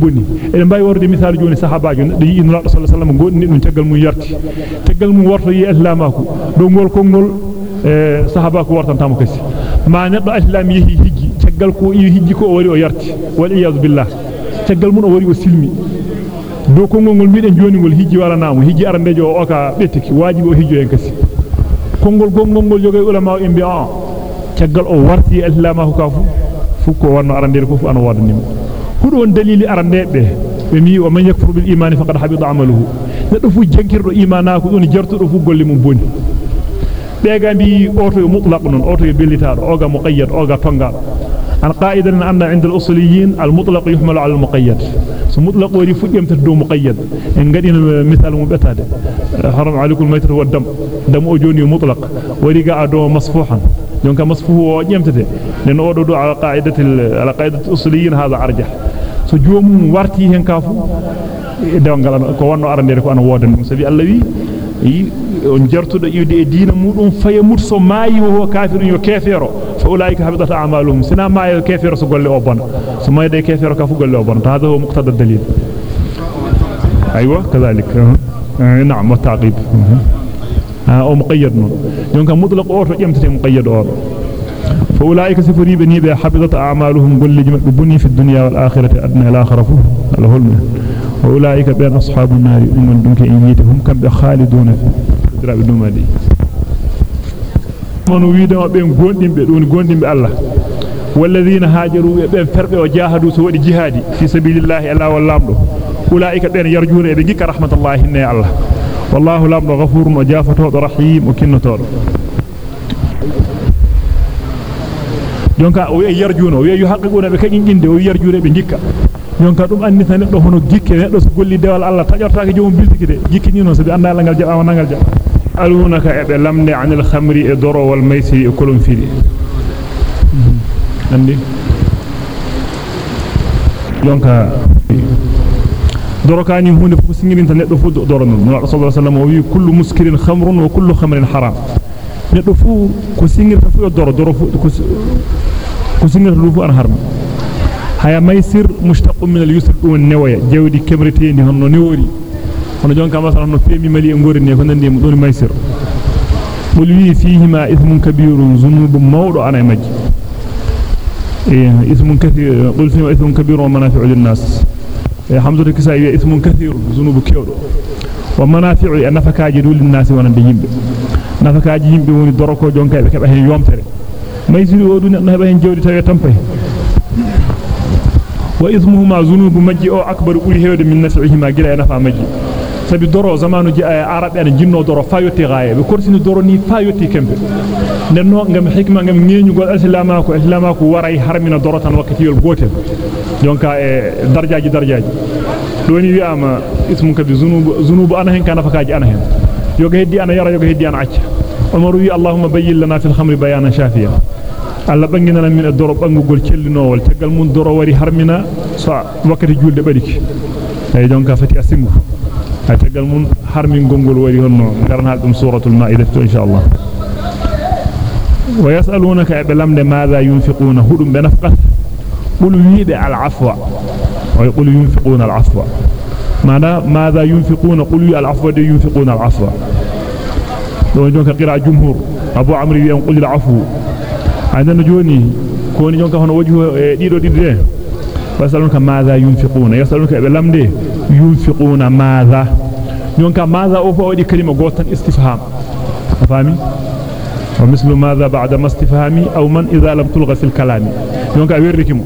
bonni eden bay worde misal joni sahabaajo neddo yi inna sallallahu alaihi wasallam godni dum tagal mum yarti tagal mum warto yi islamako do ngol kongol e sahabako wartantamo kasi ma neddo islam yehi hijji tagal ko yi hijji ko wari o yarti wal iyaz billah tagal mun o wari o silmi do kongol ngol miden joni ngol hijji wala namu hijji arandejo o ka bettiki wajibi o hijjo en kasi kongol gongol ngol joge ulama en bi a tagal o warti islamako ka fu fu ko wanno arandere ko fu an wadanimo hudo won dalili arandebe be mi o man yakfuru bil iman faqad habita amaluhu neddo fu jankirdo imanako don jartudo fu golle mum boni be gambi oto mutlaq non oto bellitaado oga muqayyad oga tongal an qa'idan anna 'inda al-usuliyin al-mutlaq yuhmalu 'ala al-muqayyad mum betade haram alaykum al-maytatu wad-dam dam o joni mutlaq wari ga ado masfuhan donc masfuhu o jemtete nen odo do ala qa'idati ala qa'idati usuliyin hada arjah so joomum warti hen kafu dewgal ko wonno arandere ko ana wodan dum sabi Allah wi yi on jartudo iwde e diina mudum fayamut so maayi ho kafirun yo kefero fa ulaika habitat a'maluhum sina maayi kefero so golle o bona so mayde kefero ka fu golle o bona hada huwa muqtada dalil aywa kadhalik na'am wa taqib أو مقيد نون دونك مطلق اوتو جمتي مقيد أو فاولئك سفري بني حبطت أعمالهم كل جمع بني في الدنيا والآخرة أدنى الاخره الهلم وأولئك بين أصحاب النار من دونك ايتهم كم خالدون في دراب دومادي من ويدما بين غوندimbe دون غوندimbe الله. والذين هاجروا بين فربه وجاهدوا سوى جهادي في سبيل الله الله والله أولئك بين يرجون بك رحمة الله إن الله. والله لامدو غفور وجافتو رحيم وكنتو jonka o wi yarjuno wi yuhaqqiquna be kanyim inde o yarjure be jikka jonka dum annita neddo hono gikke neddo so golli dewal Allah tajortaake joom bildiki de gikki ni non so bi anda langal jaba nangal jaba alunaka e be lamne anil khamri e doro wal maisiri e kolon fili andi jonka dorokani hunde fu singirinta neddo fu doro non no rasulullah sallallahu alaihi wasallam kullu muskirin khamrun wa kullu khamrin haram neddo fu ko singirta fu doro doro fu maysir mushtaqun min al-yusr dum newaya jewdi kemretendi honno newori hono jonka masala no pemi mali e ngori ne ko nandi mu don maysir qul wi fihima ithmun kabirun zunubun mawdu ana majji ismun kathir qul fihima ithmun kabirun wa manafi'u lin-nas حمزة الكسائي اسم كثير ذنوب كيودو ومنافع نفكاجي دول الناس ونند يمبه نفكاجي يمبه وني دركو جونكا be keba hen yomtere ميزيد ودون نهب هن جودي تاي تامباي واذمه أو أكبر قولي هود من نسعه ما غير نفا مجي سبي درو زمانو جي عرب يعني ان جينو درو فايوتي غاي بكورسين درو ني فايوتي كمبي ننو غام حكمة غام نينو غول اسلاماكو أسلاماكو ورأي حرمنا دروتان وقت يول غوتل دونكا إيه، درجاجي درجاجي. دوني ياما اسمك بذنوب ذنوب أنا هن كان فكاجي أنا هن. يوغي هدي أنا يرا يوغي هدي أنا عتش أمر الله اللهم بين لنا في الخمر بيانا شافيا. Alla bangina min e doro bangugol cellinowol tegal mun doro wari harmina sa wakati julde badiki ay jonka fati asingu ay tegal mun harmin gongol wari honno garna dum suratul ma'idah insha Allah ويسألونك أبلمن ماذا ينفقون هدم بنفقه قل ويد العفو ويقول ينفقون العفو ماذا ماذا ينفقون قل العفو دي ينفقون العفو لو جونك قراء جمهور عندنا جوني. كوني جونك هنا وجه ديدو ديدو. فيسألونك ماذا ينفقون؟ يسألونك بلمن ينفقون ماذا؟ جونك ماذا أوفا ودي كلمة قوتا استفهام. فاهمين؟ ومثل ماذا بعد ما استفهامي؟ أو من إذا لم تلغى في الكلام. يونك أبيركم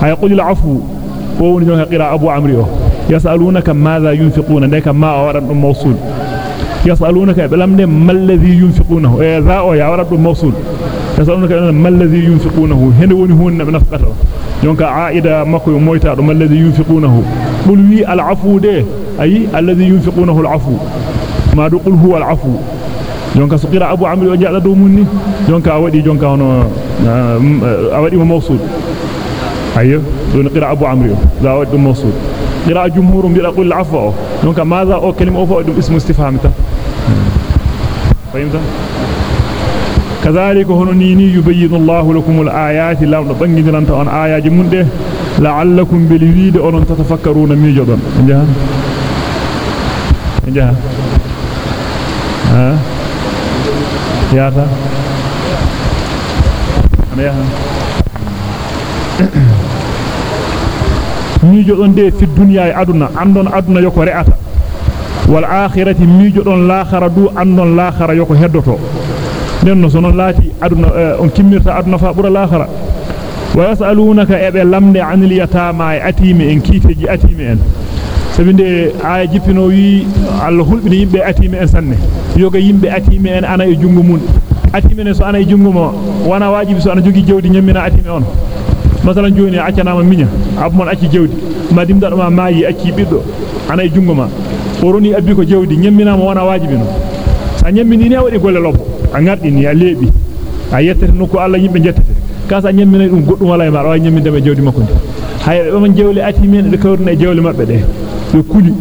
هيقول العفو. وون يونك قراء أبو عمرو يسألونك ماذا ينفقون؟ ذلك ما أورد موصول. يسألونك بلمن ما الذي ينفقونه؟ إيه ذا أو يورد موصول يسألونك ما الذي ينفقونه. هنا وني هون بنفقته يونك عائدة مكو مويتا ما الذي ينفقونه. قل وي العفو ده أي الذي ينفقونه العفو. ما قل هو العفو. jonka so qira abu amri o jaada do munni jonka a wadi jonka hono a wadi mo mawsul ayyo don qira abu amri o da wadi dum mawsul qira jumhur bi qul afwa jonka madha o kalima o fa dum ismu istifham ta فهمتم كذلك هنا نيني يبين الله لكم الآيات لا تنجد أنت عن آيات من ده لعلكم بالويد أن تتفكرون ميجدا انجها انجها ها؟ يا أخا أنا يا ni jo on de fi dunya ay aduna andon aduna yoko re'ata wal akhirati miijodon laakhara du andon laakhara yoko heddoto nenno sonon laati aduna on kimmirta aduna fa bura laakhara wa yasalunaka ebe lamde anil yatama e atime en kiteji atime en sabinde aya jippino wi Allah hulbini yimbe atime en sanne yoga yimbe atime en ana e jungo mun atime ne so ana e jungo mo wana wajibi so ana jogi jewdi nyemmina atime on masalan joni accanama minya abmon acci jewdi ma dimda ma maayi acci biddo ana e jungo ma oroni abbi ko jewdi nyemminama wana wajibi no sa nyemmini ne wadi golle lobbo a ngardini a lebi a yettete nokku Allah yimbe jettete kasa nyemmina dum goddum wala e ma wa nyemminde be jewdi makko haybe be man jewli ati men de kawrna e jewli mabbe de be kuli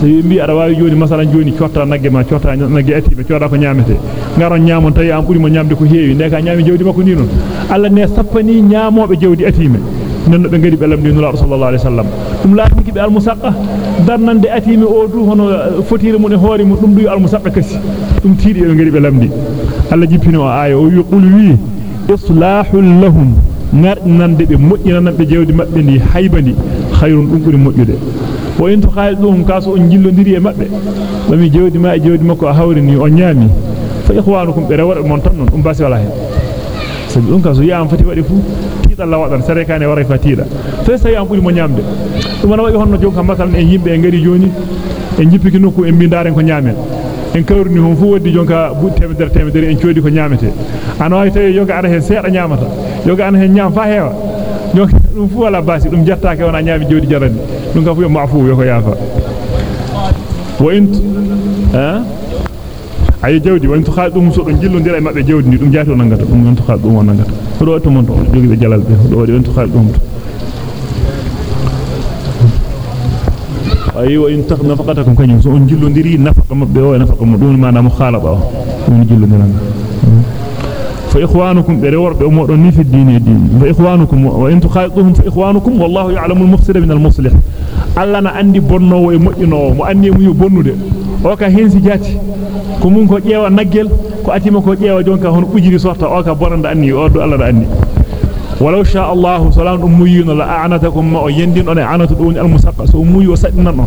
so yimbi ada wawi joni masalan joni ciotta nagge ma ciotta nagge ati be cioda ko nyamete ngaron nyamon tayi am buri mo nyamde ko heewi de ka nyami jewdi makko ni non Allah ne sappani nyamobe jewdi ati men nenno be ngari be lamdi nula sallallahu alaihi wasallam dum laati be al musaqqa darnande atimi o du hono fotire mun e hoore mun dum du al musaqqa kasi dum tiidi be ngari be lamdi Allah jippino aya o yaqul wi islahul lahum ngarnande be mojjinana be jewdi mabbe ni haybandi khayrun dum buri mojjude wa in tukhalidum kaso on jillondiri e mabbe bami jewdi ma e jewdi makko a hawrini on nyami fa ikhwanukum be rawar mon tan non dum basi wala hen sabi dum kaso yaam fati wadi fu Allah wadan sare kane waray fatida fe sai am buri mo nyamde dum na wayi honno jonka masalan en yimbe en ngari joni en jippiki nokku en bindaren ko nyaamen en kawrni hon fu waddi jonka bu temedere temedere en coodi ko nyaamete ana way tawi yoga ana hen seeda nyaamata yoga ana hen nyaam fa heewa jonka dum fu wala basi dum jettaake wona nyaami jodi jarani dum ka fu yo maafu yo ko yaafa wa int ha ay jawdi wa int khadum so don jillondira e mabbe jawdi ni dum jaato nangata dum int khadum won nangata do to mon to jogi be jalal be do wadi int khadum ay mana mo khalaba o on jillondiran fa ikhwanukum be worbe o modon ni fi dini din fa ikhwanukum wa in tukhaytuhum fa ikhwanukum wallahu ya'lamu al-mufsida min al-muslih alla na andi bonnowo e mojjinowo mo andi mu bonnude o ka hensi jati ko mun ko ƴeewa naggel ko atima ko ƴeewa jonka hono ujiri sorta o ka bonanda anni o do alla da anni ولو شاء الله سلام أميون لأعنتكم ما يندين أنا عنت دون المسقى سأمي وسأمنا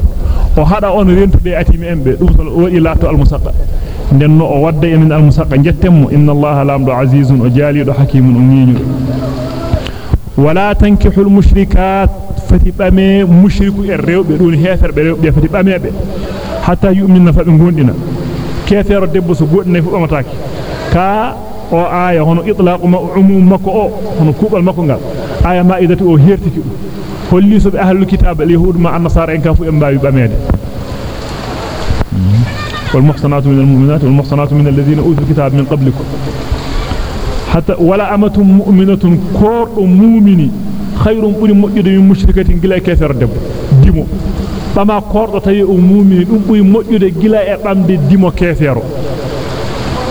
وهذا أن رينت بيأتي من بيت وإلا المسقى لأنه أود من المسقى جتم. إن الله لامد عزيز وجالي وحكيم أمين ولا تنكح المشركات. فتبامي مشرك الرئو بدون هيثر بريو فتبامي بي حتى يؤمن نفاق من قوندنا كيف يرد بسبوء نفاق ومتاك o aya hono itlaqu ma umum makko o hono kubal makko ngal aya maidati o hertiki dum holli so be ahlul kitab al yahud ma an-nasara en ka fu en baawi bamede wal muhsanatu minal mu'minat wal muhsanatu minal ladina utul kitab min qablikum hatta wala amatun mu'minatun kordo mu'mini khayrun buri mojjude min mushrikatin gila kefer debbo dimo bama kordo tawi o mu'mini dum buri mojjude gila e bamde dimo kefero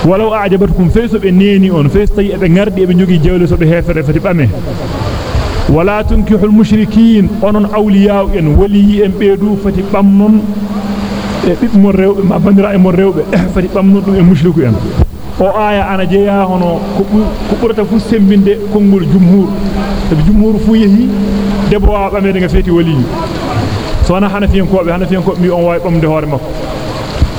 walaw a'jabatkum faysu be neni on faysu tawi be ngardi be jogi jewle so be hefere fati bame wala tunkihul mushrikin onon awliya en wali en beedu fati bamnon e bibmon rewbe ma bandira e mon rewbe fati bamnon dum e mushriku en o aya ana jeya hono ko ko burata fu sembinde kongol jumhur tabi jumhur fu yehi debo wa bamede nga feti wali so wana hanafiyen ko be hanafiyen ko mi on way bamde hoore makko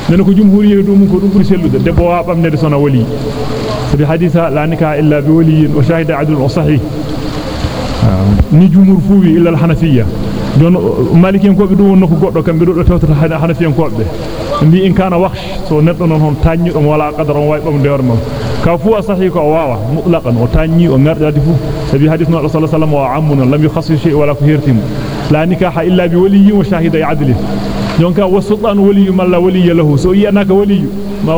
nana ko jumhur yehi dum ko dum buri sellude debo wa bamde sona wali sabi haditha la nikah illa bi waliyin wa shahida adlun wa sahih ni jumhur fu wi illa al-hanafiyya don malikiyen ko be dum wonno ko goddo kambe do tawtata hanafiyen ko be mbi in kana wahsh so neddo non hon tanni dum wala qadaron way bam de hormam ka fu asahi ko wawa mutlaqan o tanni o ngardadi fu sabi hadith no sallallahu alaihi wasallam wa amuna lam yukhassis shay wala kuhirtim la nikaha illa bi waliyyin wa shahida adli jonka wa sultan waliyyu man la waliyya lahu so yanaka waliyyu ma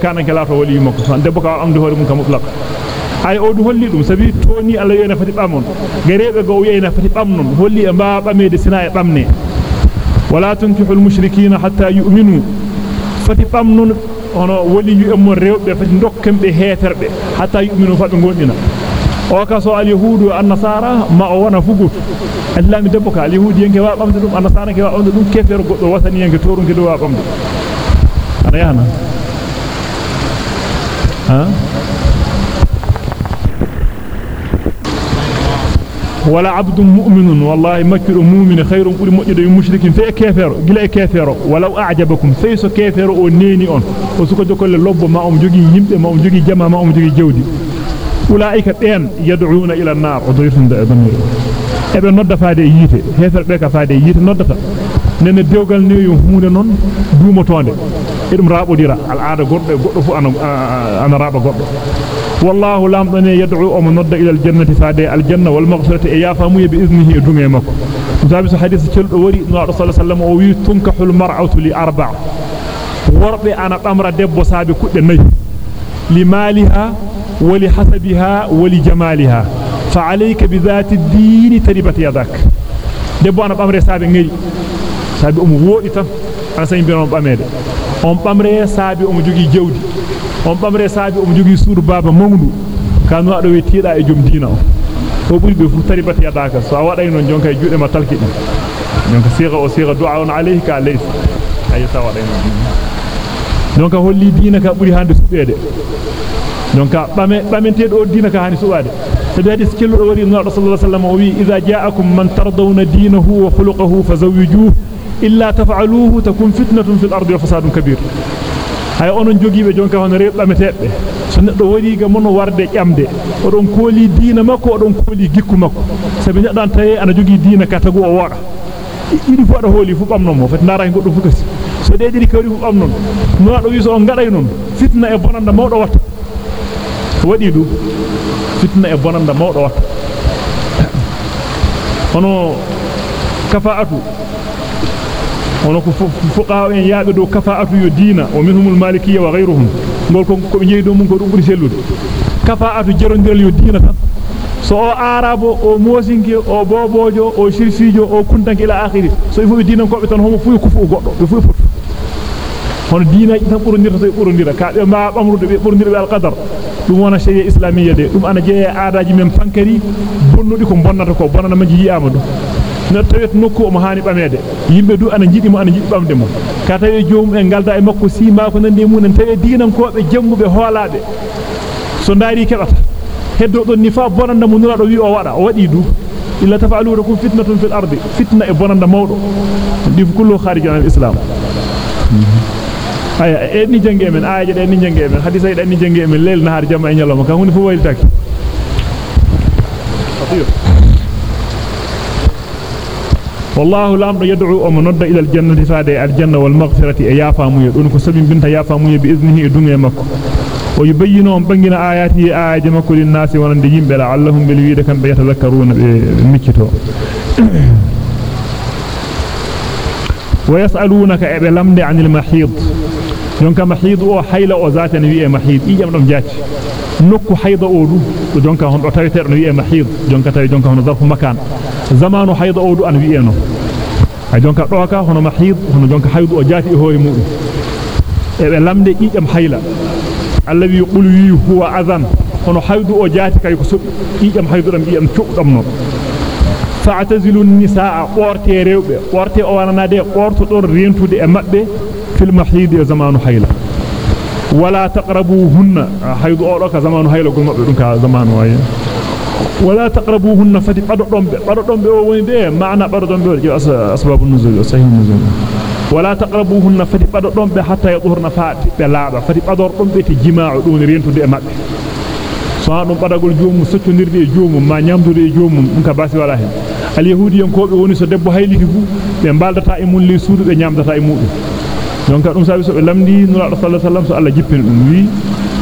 kana kala to waliyyu makko debbo ka amde hore mun ka mutlaq ay o du holli dum sabi toni Allah yena fati bamon garebe go yena fati bamnon holli e ba bamede sina e bamne wala tunkihul mushrikeena hatta yu'minu fati bamnon hono wali yu e mon rewbe fati dokkembe heterbe hatta yu'minu fa be gondina وكسو اليهود والنصارى ما وأنا فغوت الله مدبك اليهود ينكي وا بامد دوم النصارى كي وا اوند دوم كيفر غودو وثاني ينكي تورون كي وا بامد أنا يانا. ها؟ ولا عبد مؤمن. والله مكر مؤمن خير. من مجد مشرك. في كافر غلا كافر ولو أعجبكم. سيس كافر ونيني أون. وسكو جوكل لوب ما أم جوغي نيمبه ما أم جوغي جما ما أم جوغي جودي. أولئك بين يدعون إلى النار. وضيفن دمر ebe nodda faade yite hefer be ka faade yite noddata nene dewgal ne yo hunde non duumotonde edum al aada goddo goddo fu ana ana raba goddo والله لام دني يدعو أم نود إلى الجنة فادي. الجنة والمغفرة يا فامو باذنه دمي مكو. متابس حديث تشلدو وري نبي صلى الله عليه وسلم أو وي تنكح المرأة لأربع. وربي أنا قمر دبو سابي كود ني لمالها ولحسبها ولجمالها فعليك بذات الدين تربت يدك debbo ana bamre saabe ngari saabe um wodi tan ana sayin binon bamede on bamre saabe um jogi jewdi on bamre saabi o jogi suudu baba mawdu kanu ado we tiida e jom diina o o buri be fu taribati yadaka so waday non jonka e juude ma talki dum jonka siga o siga du'a on alayka lays ayata waday non jonka holli diina ka buri hande subede jonka bame bamentedo diina ka hani subade sabi hadis kello wari no sallallahu alaihi wasallam wi idha ja'akum man tardawna dinahu wa khuluquhu fazawwijuhu illa taf'aluhu takun fitnatun fil ardi wa fasadun kabir hay onon jogiibe jonka hono rebbamete so neddo wari ga mon warde ƴamde odon kooli diina makko odon kooli gikku makko sabi neddan taye ana jogi diina ka tagu o woda idi fu ada hooli fu bamnon mo fati ndara goddo fu kasi so de diri kawri fu bamnon no do wi so on gaday non fitna e bonanda mawdo watta wadi du fitna e bonanda mawdo watta hono kafaatu hono ko fuqaha en yaabe do kafa'atu yo diina o minhumul malikiyya wa ghayruhum gol ko ko be jeedo mun ko dum buri sellude kafa'atu jerondiral yo diina tan so o arabo o mosinke o bobojo o shirfijo o kuntanke ila akhiri so ifu diina ko be tan homo fu ko fu goddo be fu fotu hono diina tan burondirta so burondira ka be ma bamrude be burondira be alqadar dum wona sharia islamiyya de dum ana jeeye aadaaji men pankari bonnudi ko bonnata ko bonnana maji yi'ama dum no tawet nokku o mo hani bamede yimbe du ana jidi mo ana jidi bamde mo ka tawe joom en galda e makko sima ko nande mun en tawe dinan ko be jangube hoolaabe so ndaari kebata heddo don ni bonanda mo nura do wi o wada o wadi du illa tafalu lakum fitnatun fil ardi fitna e bonanda mawdo dif kullu kharij al islam aya e ni jange men aya de ni jange men hadisa de ni jange men leel nahar jama e nyaloma kan hunde fu wayltaki والله الامر يدعو ومن ند إلى الجنه فادي الجنه والمغفره يا فامو دون كو سبين بنت يا فامو باذنه دنيا مكو ويبينهم بنجنا آياته آيات ما كل الناس ونديهم بلعلهم بالويدة كان بيتذكرون إيه، بمكتو ويسألونك إيه، إيه، بلمد عن المحيط يونك محيط أو حيلة أو ذات نبيئة محيط إيجا من جاتش. نكو حيض أولو ودونك هون أتريتر نبيئة محيط جونك تري جونك هون ظرف مكان. زمان حيض أولو أنبيئة نو. أي جونك روكا هون محيط هون جونك حيض أو جاتي هو يمو إيجا لمد إيجا محيلة الذي يقول هو أذن. هنا حيث أجاتك يقصد إيجام حيث أم إيجام تقدم فاعتزل النساء. قوارتي ريوب قوارتي أولانا دي. قوارتو دون رينتو دي. أمات دي. في المحيد زمان حيلا ولا تقربوهن. حيث أولوك زمان حيلا قل مبعدنك زمان حيلا ولا تقربوهن. فتي قدر دنبي قدر دنبي ووين دي؟ معنى قدر دنبي أسباب النزول. صحيح النزول. Rentude e mabbe so dum badagol joomum soccondirde e joomum ma nyamdude e joomum dum ka basi wala hen al yahudiyen ko be woni so debbo hayliti fu be baldata e mun li suudu be nyamdata e mudum donc dum sabi so be lamdi nura sallallahu alaihi wasallam so Allah jippin dum wi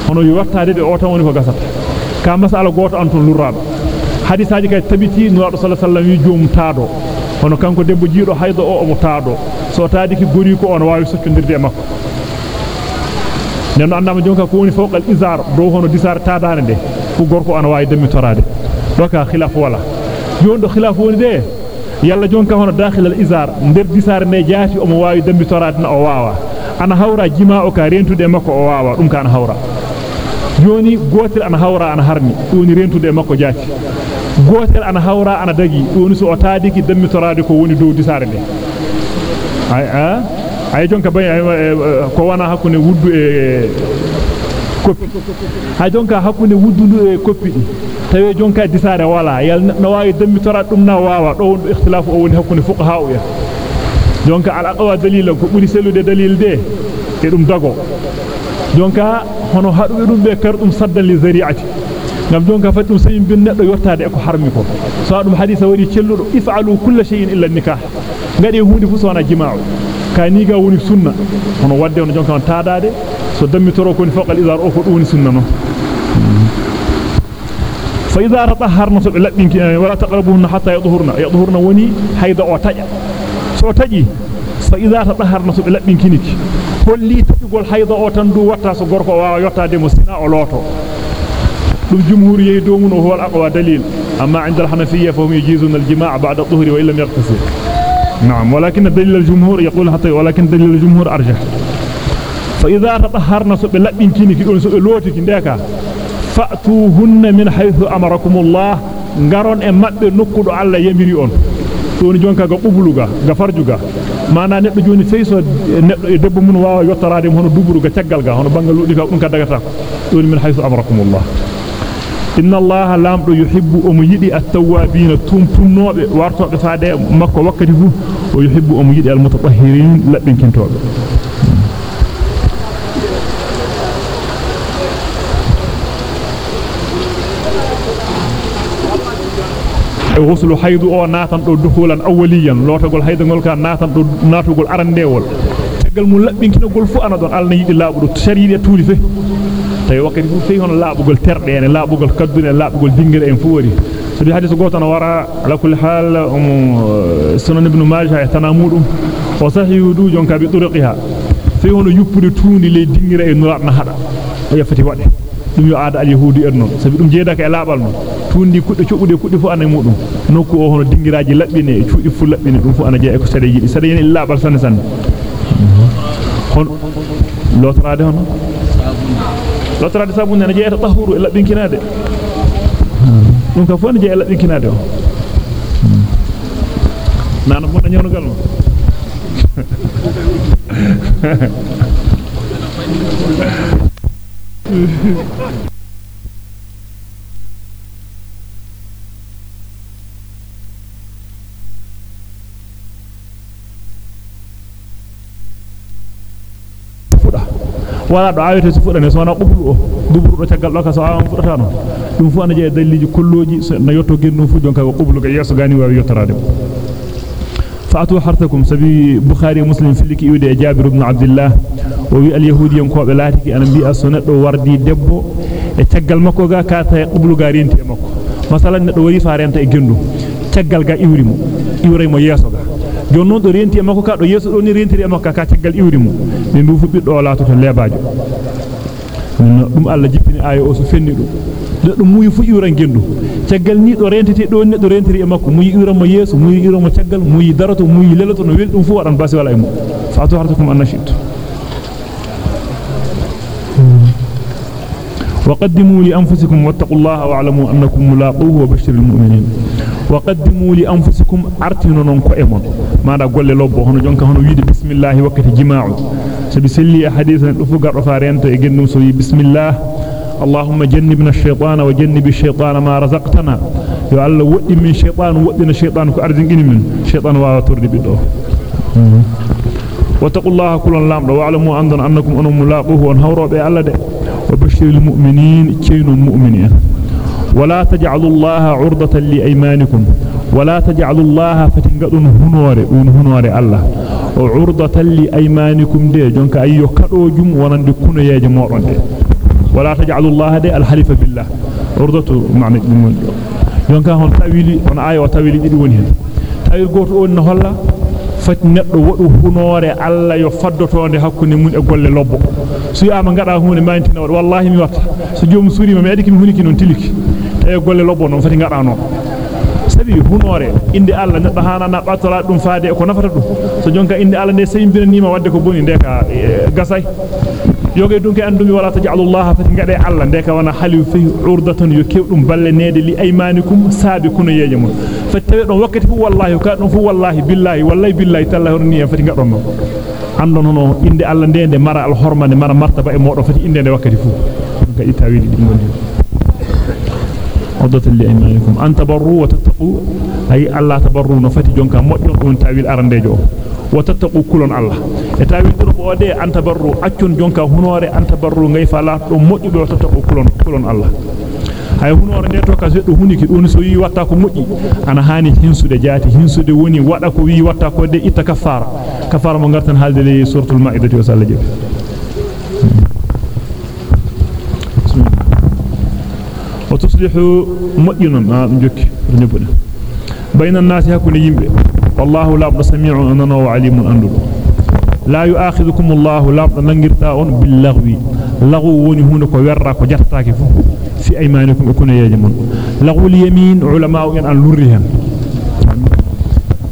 hono wi wattade de o tan woni ko gasata ka masala goto an ton lurraba hadisaaji kay tabiti nura sallallahu alaihi wasallam wi joomum taado hono kanko debbo jiido haydo o o mo taado so taadiki gori ko on waawi soccondirde makko nen andama jonka ko woni fawqal izar do hono disar taadaane de fu gorko ana waawi demmi torade doka khilaf wala jondo khilaf woni de yalla jonka hono dakhil al izar nder disar ne jaati o mo waawi demmi torade na o waawa ana hawra jima o ka rentude makko o waawa dum kan hawra joni gotel ana hawra ana harmi doni rentude makko jaati gotel ana hawra ana dagi doni so o taadiki dammitorade ko woni dow disare de ay a ay jonka bay ko wana hakkunde wuddu e koppi hay jonka hakkunde wuddu e koppi di tawi jonka disare wala yal no waawi dammitorade dum na waawa do won ikhtilafu o woni hakkunde fuqaha o ya jonka al aqwa dalil ko buri selude dalil de e dum dago jonka hono haɗuɓe ɗum ɓe kar ɗum saddan li zari'ati ngam jonka fati ɗum sayin bin neɗɗo yottade e ko harmi ko so ɗum hadisa waɗi celluɗo if'alu kulla shay'in illa nikah ngadi hunde fu sona jima'u ka ni ga woni sunna hono wadde on jonka on taadade so dammitoro ko ni faqal izar o ko ɗum woni sunna non fa idha tatahharna so labbinki wala taqrabuhunna hatta yadhurna yadhurna woni hayda o taja so taji fa idha tatahharna so labbinkiniki holli tabigol hayda o tan du watta so gorko waawa yottade mo sina o loto dum jumhur yeyi do mun huwa al-aqwa dalil amma 'inda al-hanafiyya fa hum yujizuna al-jima' ba'da adh-dhuhri wa illam yaghtasil نعم ولكن دليل الجمهور يقول هطي ولكن دليل الجمهور أرجح. فإذا تطهرنا سبب لبين كيني في أنسو الوتي كنديك فأتوهن من حيث أمركم الله نقرن أمد نقود على يميريون توني جونكا قبولوغا غفرجوغا معنى نبدو جوني سيسو ندبو من واو يوترادهم هنو دوبروغا تجلغا هنو بانغلو لكا من حيث أمركم الله. Inna allaha lamdo yuhibbu um yidi at-tawwabin tumpunnobe wartobe faade makko wakkati fu o yuhibbu um yidi al-mutatahhirin labbinkintobe غسل حيض أو ناتان دو دخولا اوليا لوتغول حيضغول كان ناتان دو ناتغول arandewol tegal mu labbinkinogol fu ana don alna yidi laabudo shariide tuuli fe tay wakati fu fe hono laabugol terdene laabugol kaddune laabugol dingere en fu wari so di hadith goto na wara ala kulli hal um sunan ibn majah tanamudum o sahihu du jonka bi turqiha fe hono yuppude tuuni le dingere e nurat na hada o yafati wade dum yo aada al yahudi en non sabi dum jeedaka e laabal non tuundi kudde cobude kudde fu anay mudum nokku o hono dingiraaji labbine e cuudi fu labbine dum fu ana jee e ko sade yidi sade yene laabal sanne sanne hon lotrade hono lotrade sabun ne jee e tahuru e labbinkinade dum ka fu ana jee e labbinkinade o nana mo nyawno gal no wala do awete so fudane so wana qublu o dubru do tagal do ka so awam fudata non dum fu ana je daliliji kolloji na yotto gennu fu jonka ko qublu ga yeso gani wawi yottorade فاتوا حرثكم سبي بخاري مسلم في لكي يودي جابر بن عبد الله ووي اليهودي ينكو بلاتي أنا بي اسنه وردي debbo e tagal makko ga kata e qublu ga renti e makko masalan neddo wari farenta e gendu tagal ga iwri mo iwray mo yeso ga jon non do renti e makko ka do yeso do ni rentiri e makko ka tagal iwri mo be ndu fu biddo laato to lebajo dum alla jippini ayo o so fenni dum dum muyi fu iwran gendu tagal ni do rentete do neddo rentiri e makko muyi iwran mo yeso muyi iwran mo tagal muyi darato muyi lelato no weldum fu wadan basi wala e mo faatu hartakum annashit وقدموا لأنفسكم واتقوا الله واعلموا أنكم ملاقوه وبشر المؤمنين وقدموا لأنفسكم أرتنوا ننكو إمون ماذا قول للوبو هنا جونك هنا ويد بسم الله وقت جماع سبسلي حديثا أفقر رفارينت إجنم سوي بسم الله اللهم جنبنا الشيطان وجنب الشيطان ما رزقتنا يعلى وقت من شيطان وقتنا الشيطان كأرزن من شيطان واترد بدو واتقوا الله كل اللام واعلموا أنكم أنهم ملاقوه وانهوروا بألا وبشر المؤمنين كين المؤمنين ولا تجعلوا الله عرضة لأيمانكم ولا تجعلوا الله فتنقضون هنواري اون هنواري الله. وعرضة لأيمانكم دي جونك أيو كرو جم ونندكون ياج مورن دي ولا تجعلوا الله دي الحليفة بالله. عرضة معنى جمون جونك هون تاويلي هون آية وتاويلي دي وين هن تاويل قوت اون نهلا فتنقضوا وقو هنواري الله يفدتوا عندي حقون من أقول للبو سيا ما غدا هوني ما انت والله ميوات سجوم سوري ما ميديك مهنيك نون تلك. تأويل قول للبو نون فتنقضوا sabi hunore inde alla neddo hanana batora dum faade ko nafata dum so jonka inde alla ne sayimbina nima wadde ko boni ndeka gasay yoge dunki andumi wala taj'alullaha fati ngade alla de ka wana haliw fi urdatan yo kewdum balle nede li aymanikum sabiquna yeje mon fati tawe don wakkati fu wallahi ka don fu wallahi billahi wallahi billahi tallahi ni fati ngadon non andon hono inde alla ndende mara al hormande mara martaba e modo fati inde de wakkati fu ka itawidi di ngondi عضة لأيمانكم. أن تبروا وتتقوا. أي الله تبروا نفتي جونكا. مؤمن دون تاويل أرنديجو. وتتقوا كلون الله. تاويل درب ودي أن تبروا. أكون جونكا هنوري أن تبروا. غيفا لا مؤمن وتتقوا كلون كلون الله. hay hunore de to ka seddo huniki don so yi watta ko moji ana hani hinsude jaati hinsude woni wada ko wi watta ko de itta kafara kafara mo gartan halde le suratul maidati wa sallaji وتصلحوا مؤينا نجك نبنا بين الناس هكذا يمبي والله لا سميع أننا وعليم أندو لا يؤاخذكم الله. لا نغيرتا باللغو. لغو وني هنا كو ورا كو جاتاكي في أيمانكم يكون يجمون لغو اليمين علماء أن لوريهم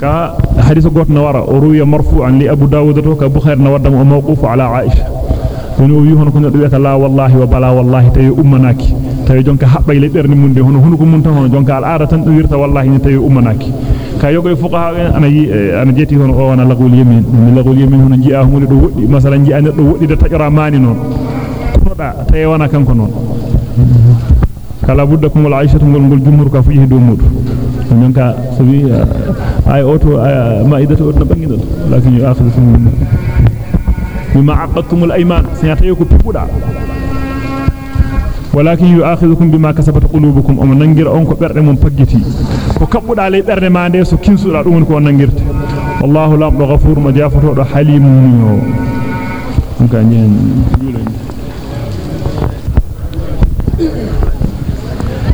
كا حديث غوت نورا روي مرفوعا لأبو داود تو كبخير نودم موقوف على عائشة. ونو wi hono ko neddo wiata la wallahi wa bala wallahi tawi ummanaki tawi jonka habbay le berni munde hono hono ko mun tan hono jonka al aada tan do wirta wallahi ni tawi ummanaki ka yogo fuqaha ana yi ana jeti hono o wana lagul yamin min lagul yamin hono ji'a hunde do woddi masalan ji'a neddo woddi de tajora mani non kunoda tawi wana kanko non kala budda kum wal aishatu ngol ngol jumhur ka fu yihi do mudu non ka so wi ay auto maidatu odna bangidal lakin yu akhidhu ولكن يؤاخذكم بما كسبت قلوبكم أم ننجر أنكم برد من فجتي وكبودا لي برد ما ندي سو كنسودا دومن كو ننجرت والله لا غفور مجافر حليم كان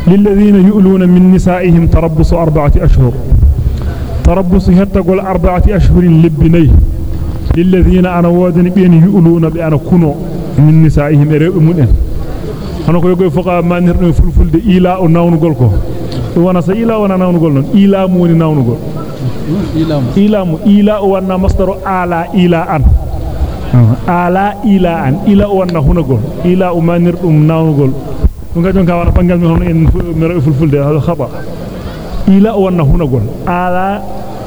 للذين يؤلون من نسائهم تربص أربعة أشهر تربص هتقول أربعة أشهر لبنيه للذين أنا وادن بين يؤلون بأنا كنو من نسائهم ريب منين أنا كي يقول فقط ما نرن فلفل دي إلا أو ناون قولكو وأنا سا إلا وأنا ناون قول إلا موني ناون قول إلا مو إلا وأنا مصدر آلا إلا أن آلا إلا أن إلا وأنا هنا قول إلا وما نرن ناون قول nga jonka wana bangal mi hono en mero fulfulde hado khaba ila wanna huna gon ala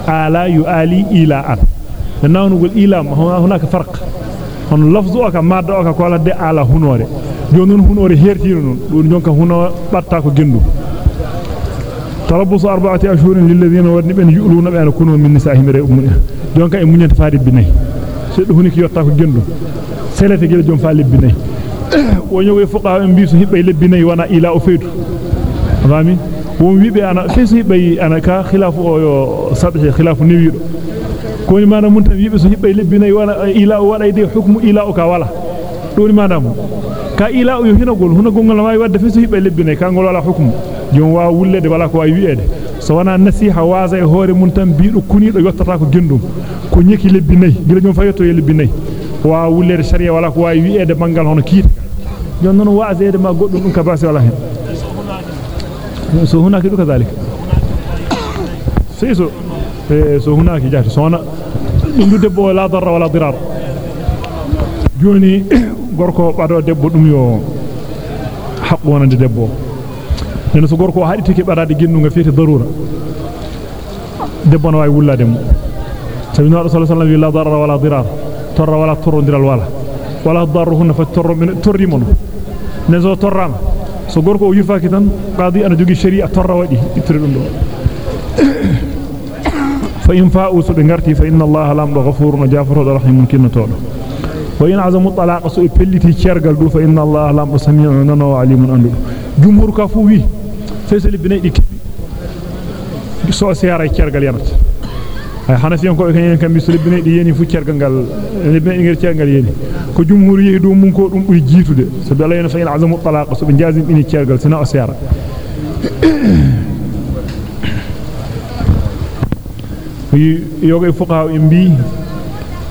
ala yu ali ila an. Nawnugol ilam hunaka farq. On lafzu aka madda aka ko ladde ala hunore. Tarabbusu arba'ati ashhurin lil ladina wadni ben yu'luna bi an kunu min nisa'ihim ra'um jonka e munyanta faade binay seddo huniki yotta ko gendu selete gele jom fa lebbinay wonyogo fuqaha en bisu hibbe lebbinay wana ila o feedu fami won wibe ana fesu hibbe ana ka khilafu o yo sabhi khilafu niwido koni mana mun tan yibe so hibbe lebbinay wana ila o wada ide hukmu ila o ka wala doni manam ka ila o yo hinagol hunagol ngal way wadde fesu hibbe lebbinay ka ngol wala hukmu jom wa wullede wala ko way wi'ede so wana nasiha waza e hore mun tan biido kunido yottata ko gendum ko nyeki lebbinay gila jom fayoto e lebbinay wa wullede sharia wala ko way wi'ede bangal hono kiita jon non waazede ma goddum dum ka basi wala hen so hunaki du kazalika seyso so hunaki jahto sona dum debbo la darra wala dirar joni gorko bado debbo dum yo haqqo wonande debbo nen so gorko haadi tiki barade gennunga fete darura debbo no way wullade mo sabi no sallallahu alaihi wasallam la darra wala dirar torra wala torrondiral wala wala darruhunna fa torro min torrimono nezo torrama so gorko o yufaki tan qadi ana jogi sharia torra wadi ittire do fa in fa'u so be ngarti fa inna allaha lamdo ghafurun jafuru rahimun kinatodo andu jumhur ka fu wi feseli binay dikki so siara cergal yanata ay hanafiyan ko kany kam bisuli binay di yeni fu cergal gal binay ngir cergal yeni ko jumhur yi do mun ko dum buri jitude so be layna fa in azamu talaqa so be jazim ini cergal sina o siara yoga fuqaha en bi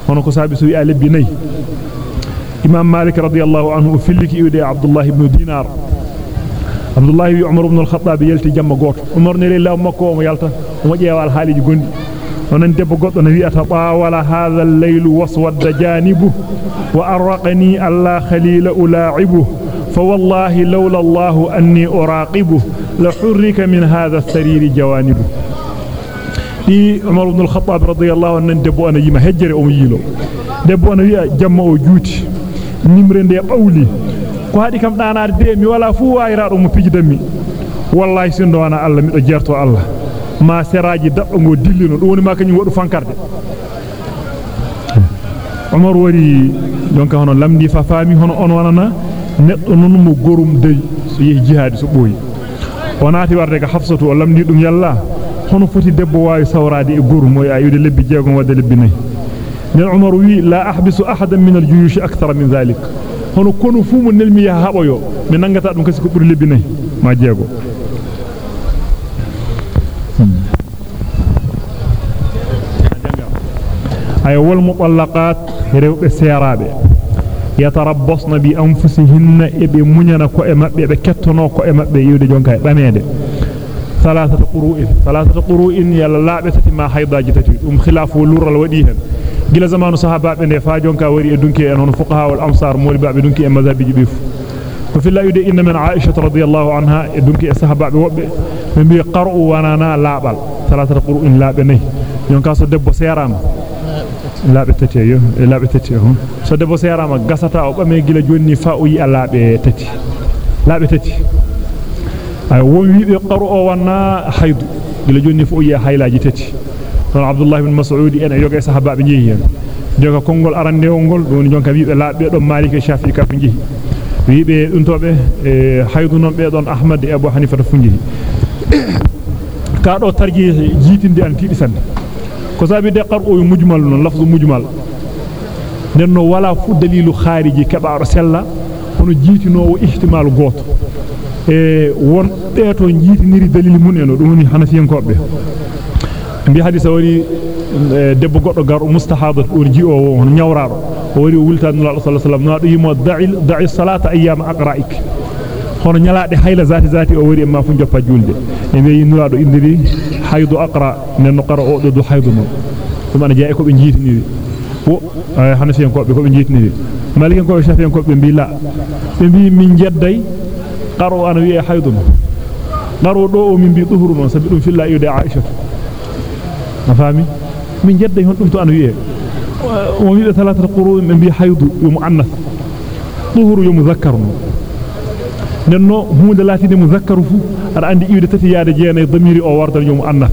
hono ko sabi so wi albi nay imam malik radiyallahu anhu filliki iwde abdullah ibn dinar abdullah ibn umar ibn al-khattab yelti jamma goto umar ne law makko mo yalta mo jeewal haliji gondi onan debbo goddo no wi'ata bawala hadha al-layl waswadda janibu wa arqani alla khalila ula'ibu فوالله لولا الله أني أراقبه لحرك من هذا السرير جوانبه دي عمر بن الخطاب رضي الله عنه دبو أنا يما هجر أم يلو no wi'a jamma o juuti nimre nde bawli ko hadi kam daanaade de mi wala fu wayraado mo pijidanmi wallahi sindo wana Allah mido jerto Allah ma seraaji dabbo ngo dillino dum woni ma kanyum wadu fankarde Umar wari donc hono lamdi fa faami hono on wanana neddo non mo gorum dey so yehi jihad so boyi onati warde ga hafsatu o lamdi dum yalla hono foti debbo waawi sawraade e gorum moy ayude lebbi jeegom wadde lebbi nay من عمر وي لا أحبس أحدا من الجيوش أكثر من ذلك. هنو كونو فوم نلمي هابويو. من نغتا دون كسي كبر لبني ما جيغو. أي والمطلقات ريوب سيرابي يتربصن بأنفسهن إبي منينا كو إمبي بكتنو كو إمبي يودي جونكاي. باميدي ثلاثة قروء. ثلاثة قروء يلا لابتة ما حيضاجي تتوي أم خلاف ولور الوديهن. Gila zamanu sahabaabe ne fa jonka wari e dunki en hono fuqaha wal amsar moli baabe dunki e mazhabiji beef ko fi layude inna min aisha radhiyallahu anha e dunki e sahabaabe wobbe be bi qara'u wanana laabal salata qur'in laabe nay jonka so debbo serama laabe tati yo e laabe tati hon so debbo serama gasata o bame gila jonni fa o yi laabe tati laabe tati ay won wiibe qara'u wanna haydu gila jonni fu o yi haylaaji tati don abdullah ibn mas'ud en yoga sahaba be jeehi hen joga kongol arande ngol don jonka wiibe laabbe don malik e shafi ka funji wiibe dum tobe e haydu non be don ahmad e abu hanifa to funji ka do tarji jitinde an tiidi sande ko sabi de qar'u mujmal non lafzu mujmal nenno wala fu dalilu khariji kebaaro sella hono jitinowo ihtimal goto e won beeto jitiniri dalil mun eno dum ni hanafiyen kobbe bi hadisa wari debbo goddo gar mustahadat on ji o on nyawraado o wari wultan nulaado sallallahu alaihi wasallam yimo da'il da'i salata ayyam aqra'ik hono nyalaade hayla zati zati o wari ma fu joppa julde e be nulaado indiri haydu aqra nen qara o do haydu non dum ana jey ko be jiitiniri o hanafiyen ko be ko be jiitiniri maliken ko shafiyen ko be bi la be bi min jedday qaro ana wi haydu non qaro do o min bi duhuru non sabi dum filla yude aisha mafami min jedday hon dum to an wi'e o wi'e talata qurun min bi haydu yu muannas tuhuru yu muzakkar nenno hunde latide muzakkaru fu ada andi iwde tati yaade jeena damiri o warda yu muannas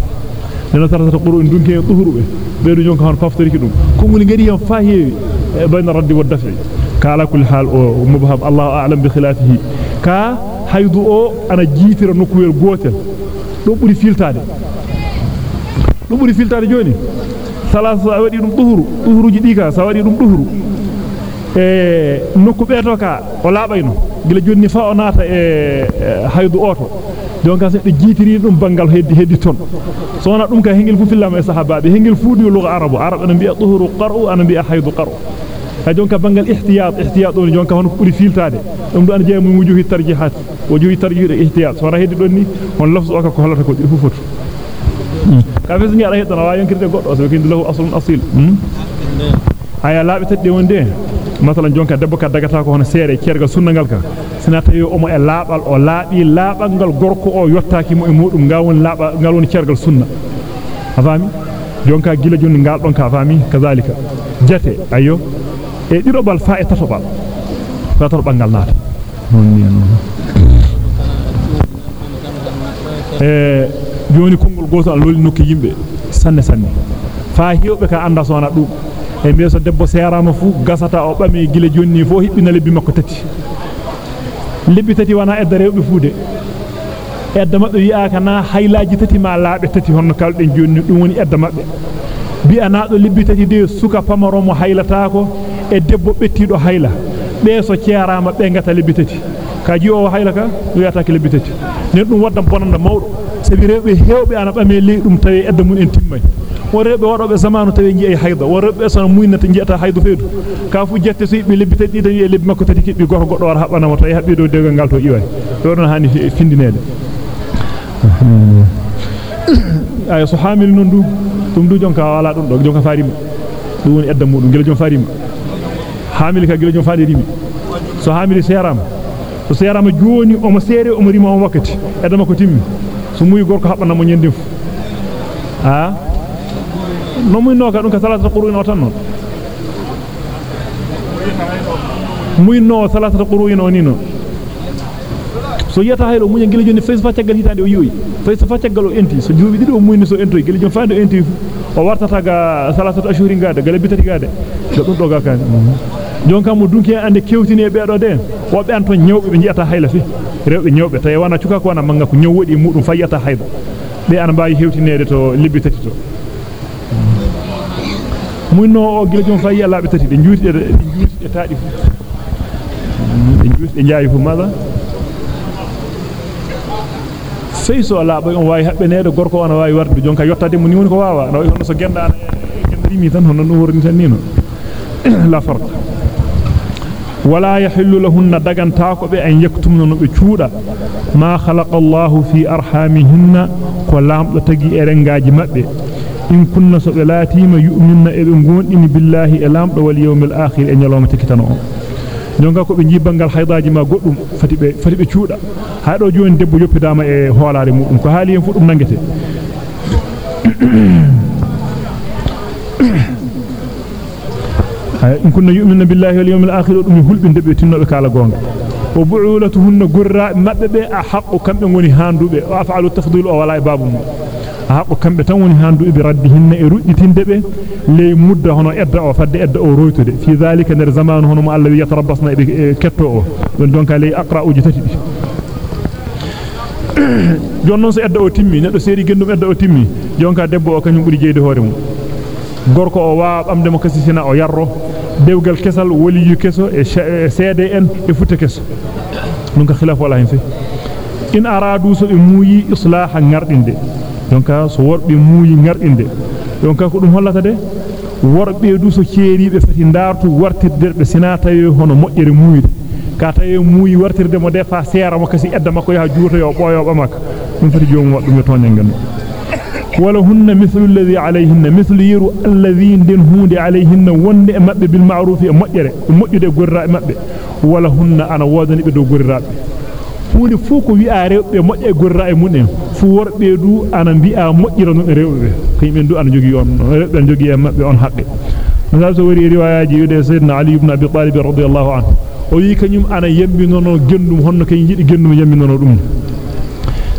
nenno talata qurun dunke tuhuru be beedu jonka hon faftoriki dum ko ngoni ngari yam fa heewi bayna raddi wa dafi kala kul hal o mubham allah a'lam bi khilafihi ka haydu o ana jitira nokkuwel gotel do buri filtade dum buri filtade joni salasu a wadi dum duhuru duhuruji dika sa wadi dum duhuru e nokku beeto ka o laabayno gila jonni fa o nata e haydu oto jonka se be jitiri dum bangal heddi heddi ton so dum ka hengel fu fillama e sahabaabe hengel fuudi lugha arabu arab ana bi'a duhuru qar'u ana bi'a haydu qar'u ha jonka bangal ihtiyat ihtiyat on jonka hono buri filtade dum do an jeemu wujuhi tarjihat wujuhi tarjih ihtiyat so ra heddi don ni on lafzu o ka ko halata ko di fu fotu كافزني على هذا نوايا ينكر ذي قط ولكن له أصل أصيل هيا لا بتدي وندي مثلا جون كدب كدقتا كون سير كيرك سنن قالك سناتي أم اللاب اللاب اللاب انقل غرق أو يتاكي مؤمور مقاون لاب قالون كيرك السنة أفهمي جون كجيل جون نقال بنك أفهمي كذلك جته أيو إيه يروب الفاء تطلب تطلب انقل نار نوني نوني joni kongol goto an loli nokki yimbe sanne sanne fa hewbe ka anda sona dum e mbiyo debbo serama fu gasata o bami gile jonni fo hibbina lebbi makko tati lebbi tati wana edda rewbe fuude edda mabbe wi'aka na haylaaji tati ma laabe tati honno kalden jonni dum woni edda mabbe bi anaado lebbi tati de suka pamaro mo haylata ko e debbo bettido hayla be so ciarama be ngata lebbi tati kaji o hayla ka wi'ata ke lebbi tati nen dum wadda bonanda mawdo sabi rewbe hewbe ana bame ley dum tawi edda mun en timmay won rewbe wadobe zamanu tawi ji ay hayda won rewbe sono muynata jiata haydu feedu ka fu jette so yibbe lebbi tati tan yi lebbi makko tati kibbi goto goddo war habana mo tawi habbi do degal gal to iway do don hani findinede ay so hamil non du dum du jonka wala dum do jonka farima dum woni edda mudum gila jon farima hamili ka gila jon fadirimi so hamili serama so serama joni o mo sere o mo rima on wakati edda mako timmi. So muy gorko habana mo nyendin fu ha? No muy noka dum ka salatu qur'an o tan non? Muy no salatu qur'an o ni non? So yata haylo munya gila joni fes fa tagal hitande o yoyi fes fa tagal o enti. So juubi didi o muyni so ento gila jon faande enti o wartata ga salatu ashuri ngada gala bitati gade do dum do ga kan jonka mo dunki ande kewtini be do de wobe an to nyewbe be jiata hayla fi rewbe nyewbe tay wana cuka ko wana manga ko nyew wodi mudum fayata hayba be an baayi hewtinede to libbi tati to munno o gila jom fayi Allah be tati de juuti de juuti de taadi fu de juuti de jaayi fu mala sey so ala ba on wawi habbenede gorko on wawi warde jonka yottade mo ni woni ko wawa no so genda gendrimi tan hono no worni tan nino la farq ولا يحل لهن دغن تاكو أن يكتمن نو بيچودا ما خلق الله في أرحامهن. كلام تغي ارنغاجي ماببي إن كن سو لاتيما يؤمنن ابي غوندين بالله إلام دو اليوم الآخر إن يلوم تكتنو. نونغا كو بي جيبانغال حيداجي ما غودوم فاتي بي فاتي بي چودا هادو جون ديبو يوبيداما اي هولاري مودوم كو حاليين فودوم نانغيتي haqqu kambe ngoni handube wa af'alu tafdil o wala babu mu a haqqu kambe tan woni handube bi raddihinna e rudditinde be ley mudda hono edda o fadde edda o roytude fi zalika ner zamanu hono mo Allah wi yatarabbasna be ketto o don donka ley aqra'uji tati di jonnon so edda o timmi neddo seri gendum edda o timmi jonka debbo o kanyum buri jeyde hoore mum gorko o waa bamde mo kasisina o yarro dewgal kesal woli yu keso e CDN e futte keso donc khilaf wala hin fi in aradu so be muuyi islaha ngardinde donc so worbe muuyi ngardinde donc ko dum hollata de worbe du so ceeribe fati ndartu wartirde be sinata yo hono mojjere muuyide ka tawe muuyi wartirde mo defa seera mo edda makko ya juuto yo boyo bamaka dum fati joomu waddum yo tonyangen ولهن مثل الذي عليهن. مثل يرو الذين دنهود عليهن. وند مبب بالمعروف. مجره مجده غرا مبب. ولهن أنا ودن بدو غرا فوني فوكو وي ا ريو بي مجه غرا مودن فو وربي دو أنا بي ا مجره نون ريو بي كاي من دو أنا جوغي اون بن جوغي مبب اون حق. نزا وري رواياتي يودي سيدنا علي بن ابي طالب رضي الله عنه. وي أنا يمبي نونو جندوم هون كاي يدي جندوم يمبي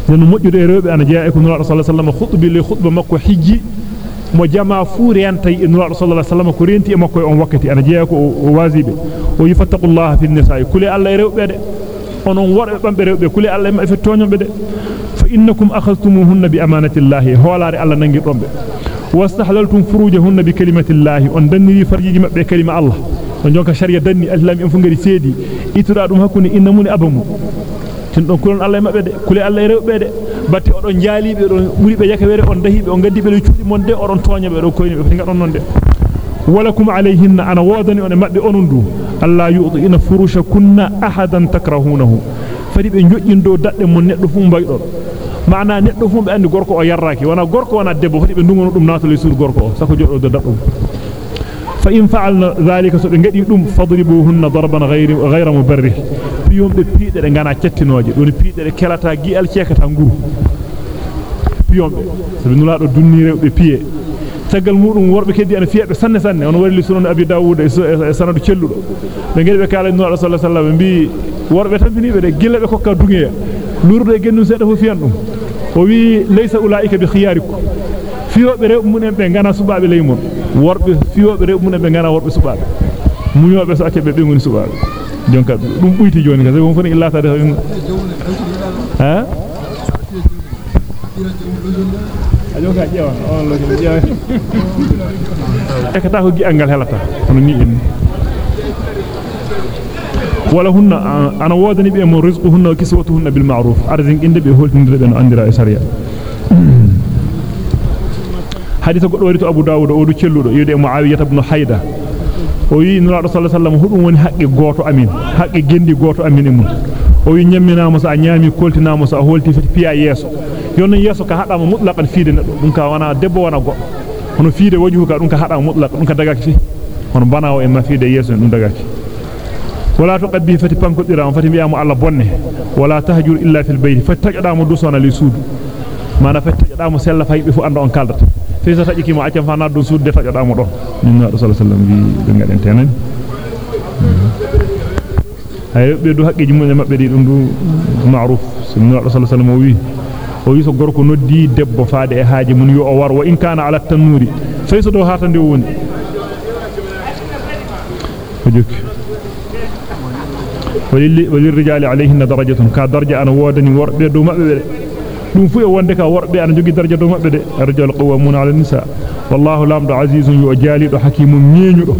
den mojjude rewbe ana jeya e ko nura sallallahu alaihi wasallam khutbi li khutba makko hijji mo jama fu renta e nura sallallahu alaihi wasallam ko renti e makko on wakati ana jeya ko o wazibe o yifattaqullaha fi nisaa kuli alla rewbe de onon worbe bambe rewbe kuli alla ma fe toñombe de fa innakum akhadhtumuhunna bi amanati llahi holare alla nangi dombe furujahunna bi kalimati llahi on danniri farjiji mabbe kalima allah on jonka sharia danni islam en fu ngari seedi itura dum hakkunde innamuni abamu tin don kulon Allah mabbe de kule Allah rewbe de batti odon jaalibe don buri be yakawere on dahibe on gaddi be le cuudi mon de odon tonya be do koyni be ngadon non de walakum alayhinna ana wadani on mabbe onundu alla yu'dina furushakunna ahadan takrahunahu fadi be njojjindo dadde mon neddo fu mbaydon maana neddo fu be andi gorko o yarraki wana gorko wana debbo fadi be ndungono dum natale sur gorko o sako joddo do daddo فإن فعلنا ذلك سنقدم فضربوهن ضربا غير غير مبرح في يوم بيت ده غانا تشتن واجد. وني بيت ده كلاتا جي الكيكتانغو في يوم سبن الله الدنيا بيبي تقل مودم ورب كدي أنا فيه سنة سنة. أنا ولي سنة أبي داود سنة تشلو من قبل بكال النور صلى الله عليه وسلم بي ورب تنتني بده جل بكوكا الدنيا نور ده جنون سنة هو فيه نوم وبي ليس أولئك بخياركم. في يوم بره من بين غانا سبعة بليمون. Worbe fiyobe rewbe munen be ngana worbe subabe muñobe so acce be ngoni subabe jonka dum buyti joni ka won fani illa ta de ha ajonka jewa on lo jewa ekata ko gi angal helata wala hunna ana wodani be mo rizquhunna wa kiswatuhunna bil ma'ruf arzin inde be holtindire be no andira e sharia haditha goddo wari to abu dawud o du celludo yede muawiyah ibn hayda o wi nuraado sallallahu alaihi wasallam hudum woni haqqe goto amin haqqe gendi goto amin e mun o wi nyamminamo sa nyami koltinamo sa holti fati piya yeso yon yeso ka hadama mutlaqan fiide neddo dum ka wana debbo wana go hono fiide wajhuka dum ka hada mutlaq dum ka dagaki fi hono banawo e ma fiide yeso dum dagaki wala tuqaddi fati panko dira fati bi'amu alla bonne wala tahjur illa fil bayt fatajada mo dusona li suudu mana fatajada mo sella faybe fu anda on kaldata fi sa tajiki mo accam fa naddu suudu tajada mo don min sallallahu alaihi wasallam bi be ngaden tenan ay be du haqqi mun mabbe di dum du ma'ruf sallallahu alaihi wasallam wi o wi so gorko noddi debbo faade e haaje mun yo o war wa in kana ala tanuri fayso do hata nde woni فجك وللرجال عليهن درجة كدرجة أنا وادني ورب دو مبه e de arjal qawwamuna ala nisa wallahu lamdu azizun yu jalido hakimun nyenyudo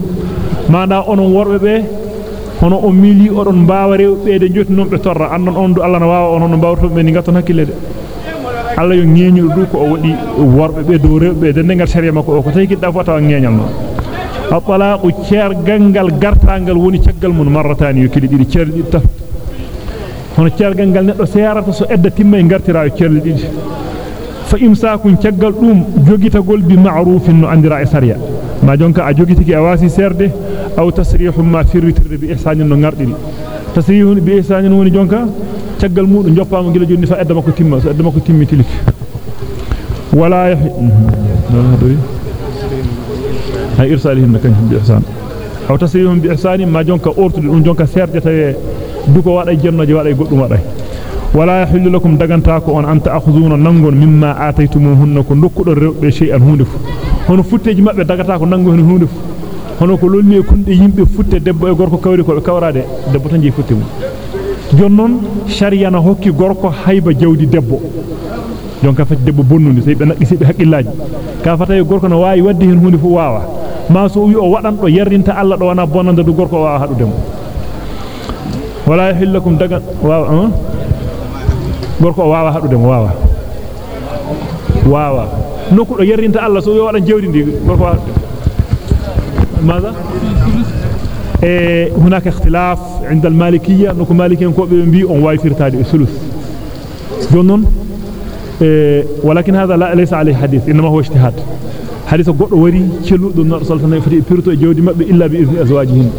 manda onon worbe be hono o mili odon baawa rewbe de joti non be torra andon on du Allah na waawa onon bawto be ni gaton hakkile de Allah yo nyenyudo du ko o wadi worbe be do rewbe de nengal sharia makko ko tay kidda fota ngenyal non at-talaqu cer gangal gartangal woni ceggal mun marratani yo kidi didi cer didi taf hono cergal gal neddo seerata so edda timma e cerli didi fa imsakun ceggal dum jogitagol bi ma'rufin andira e sariya ma jonka a jogitiki a wasi serde aw tasrihum ma firritirde bi ihsanin no ngardiri tasrihun bi ihsanin woni jonka ceggal mudum joppama gila jonni fa edda makko timma so edda makko timmi tiliki wala hay irsalihim kan bi ihsan aw tasrihum bi ihsanin ma jonka ortude dum jonka serde tawe duko wada jennoje wada goddum wada wala yahillu lakum daganta ko on anta akhuzuna nangon mimma ataytumuhunna ko dokkudo rewbe shay'an hunde fu hono futteji mabbe dagata ko nango hen hunde fu hono ko lolli kunde yimbe futte debbo e gorko kawri ko be kawrade debbo tan jeyi futte mum jonnon sharia na hokki gorko hayba jawdi debbo jonka fati debbo bonnude sey be naggi sey be hakkillaji ka fata e gorko no waawi wadde hen hunde fu waawa ma so wi o wadan do yerrinta alla do wana bonanda du gorko waawa hadudemo wala yahillakum daga waawa gorko waawa hadude mo waawa waawa nokku do yerrinta Allah so yo wadan jewdi ndi gorko waawa ماذا هناك اختلاف عند المالكية نكو مالكيين كو بي اون واي فيرتادي ثلث جنون ولكن هذا لا ليس عليه حديث انما هو اجتهاد حديث غدو وري تشلو دو نور صلى الله عليه وسلم بيرتو جودي مبه الا باذن ازواجهن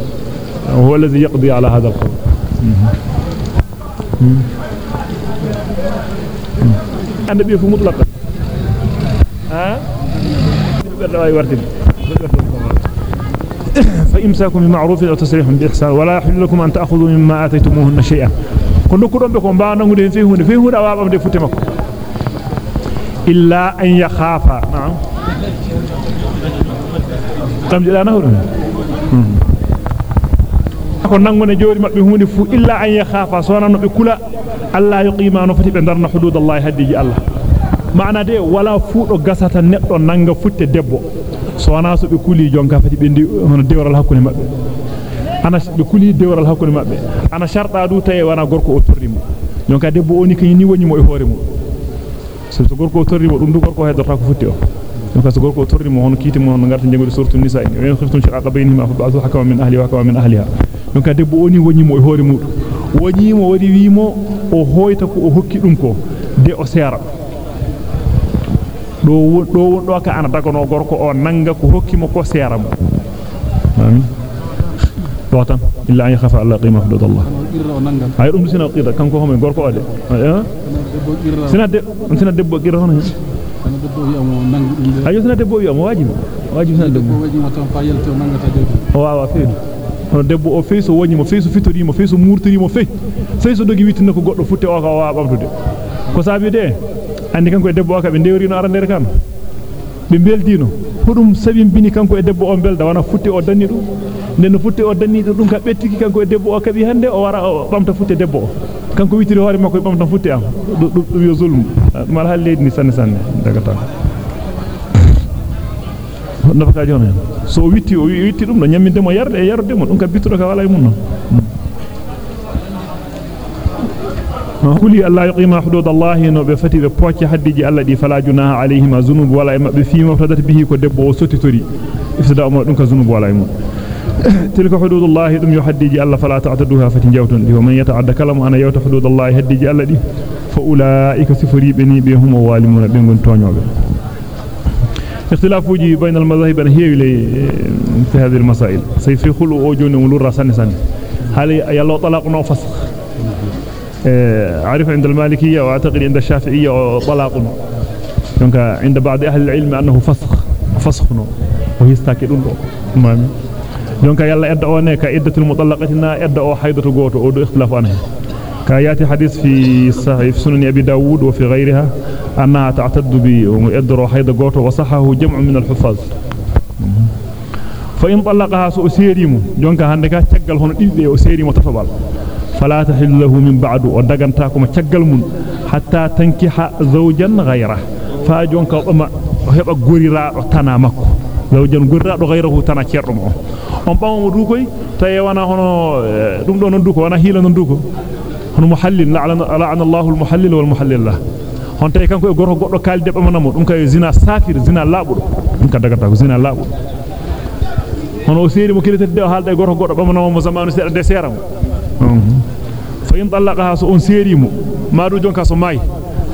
هو الذي يقضي على هذا القول النبي في مطلق. ها؟ بدأ يورتب فإمساكم بمعروف أو تسريح بإحسان ولا يحل لكم أن تأخذوا مما آتيتموهن شيئا. كن كدون بكم با نغودين في هون في هون أواب دي فتمكم. إلا أن يخافا. نعم. تم جدا نهر. Ko nangone jori mabbe hunde fu illa an yakhafa sona no be kula alla yuqima no fati be darna hududallahi haddiji Allah maana de wala fuudo gasata neddo nanga futte debbo sona so be kuli jonka fati be ndi hono dewral hakkunde mabbe ana be kuli dewral hakkunde mabbe ana sharda du tay wana gorko o torrimo jonka debbo oni kany ni woni mo e hoore mo so to gorko o torrimo dum du gorko hedorta ko futti o jonka so gorko o torrimo hono kiti mo hono ngarta jengode surtu nisa en khiftum shiqaqa baynihima fa ba'athu hakama min ahli wa hakama min ahliha jonka debbo oni woni mo e hoore mudum woni mo wadi wiimo o hoyta ko o hokki dum ko de o sera do do won do ka ana dagono gorko o nanga ko hokki mo ko sera mo amin do tan illa an yakhafa alla qima hudud allah ay dum sina qida kanko homo gorko ode sina de sina debbo qira hono ayo sina debbo wi'a mo wajibi wajibi sina debbo o wawa feedu hono debbo o feeso woni mo feeso fitori mo feeso murtori mo fe feeso dogi witinno ko goddo futte o ka wa bamtude ko sabi de andi kanko e debbo o ka be dewrino arandere kam be beldino hudum sabi bini kanko e debbo o belda wana futte o danni dum nden futte o danni dum ka bettiki kanko e debbo o kabi hande o wara o bamta futte debbo o kanko witiri hoore makko e bamta futte am dum yo zulm mal halleedi ni sanne sanne daga tan nafaka jona so witti o witti dum no nyaminde mo yarde e yarde mo dum ka bittudo ka wala e mun no kuli alla yuqima hudud allah no be fati be pocce haddiji alla di fala junaha alayhima zunub wala e mabbe fi maftadat bihi ko debbo o sotitori ifsada mo dum ka zunub wala e mun tilka hududullah dum yuhaddiji alla fala ta'taduha fati jawton di wa man yata'adda kalamu ana yawta hududullah haddiji alla di fa ulaika sifuri beni be hum walimuna tonyobe اختلافوجي بين المذاهب هي في هذه المسائل. سيفي خلو أو جوني ولورا سنه سنه هل يلا طلاق نو فسخ؟ عارف عند المالكية وأعتقد عند الشافعية طلاق. دونك عند بعض أهل العلم أنه فسخ فسخ دو دونك يلا ادda one ka iddatul mutallaqatina edda o haydatu goto كايات حديث في صحيح سنن أبي داود وفي غيرها. انها تعتد بادر حيض غوتو وصححه جمع من الحفاظ. فإن طلقها سو سيريمو جونكا هاندكا تيغال هون ديدي أو سيريمو تفبال فلا تحل له من بعد. ودغانتا كما تيغال مون حتى تنكح زوجا غيره. فا جونكا بما هبا غوريرا تانا مكو. زوجا غوريرا دو غيره mo on bawo dukoy tay wana hono dum do non duko wana hila non duko hono muhallil la'ana Allahu al-muhallil wal muhallil hon tay kanko e gorko goddo kalde bamanamo dum kay zina safir zina labudo dum ka dagata ko zina labudo hono o seeri mo kilitade de haalde gorko goddo bamanamo mo zamanu sedda de seram fa in talaqaha so on seerimo maadu jonka so may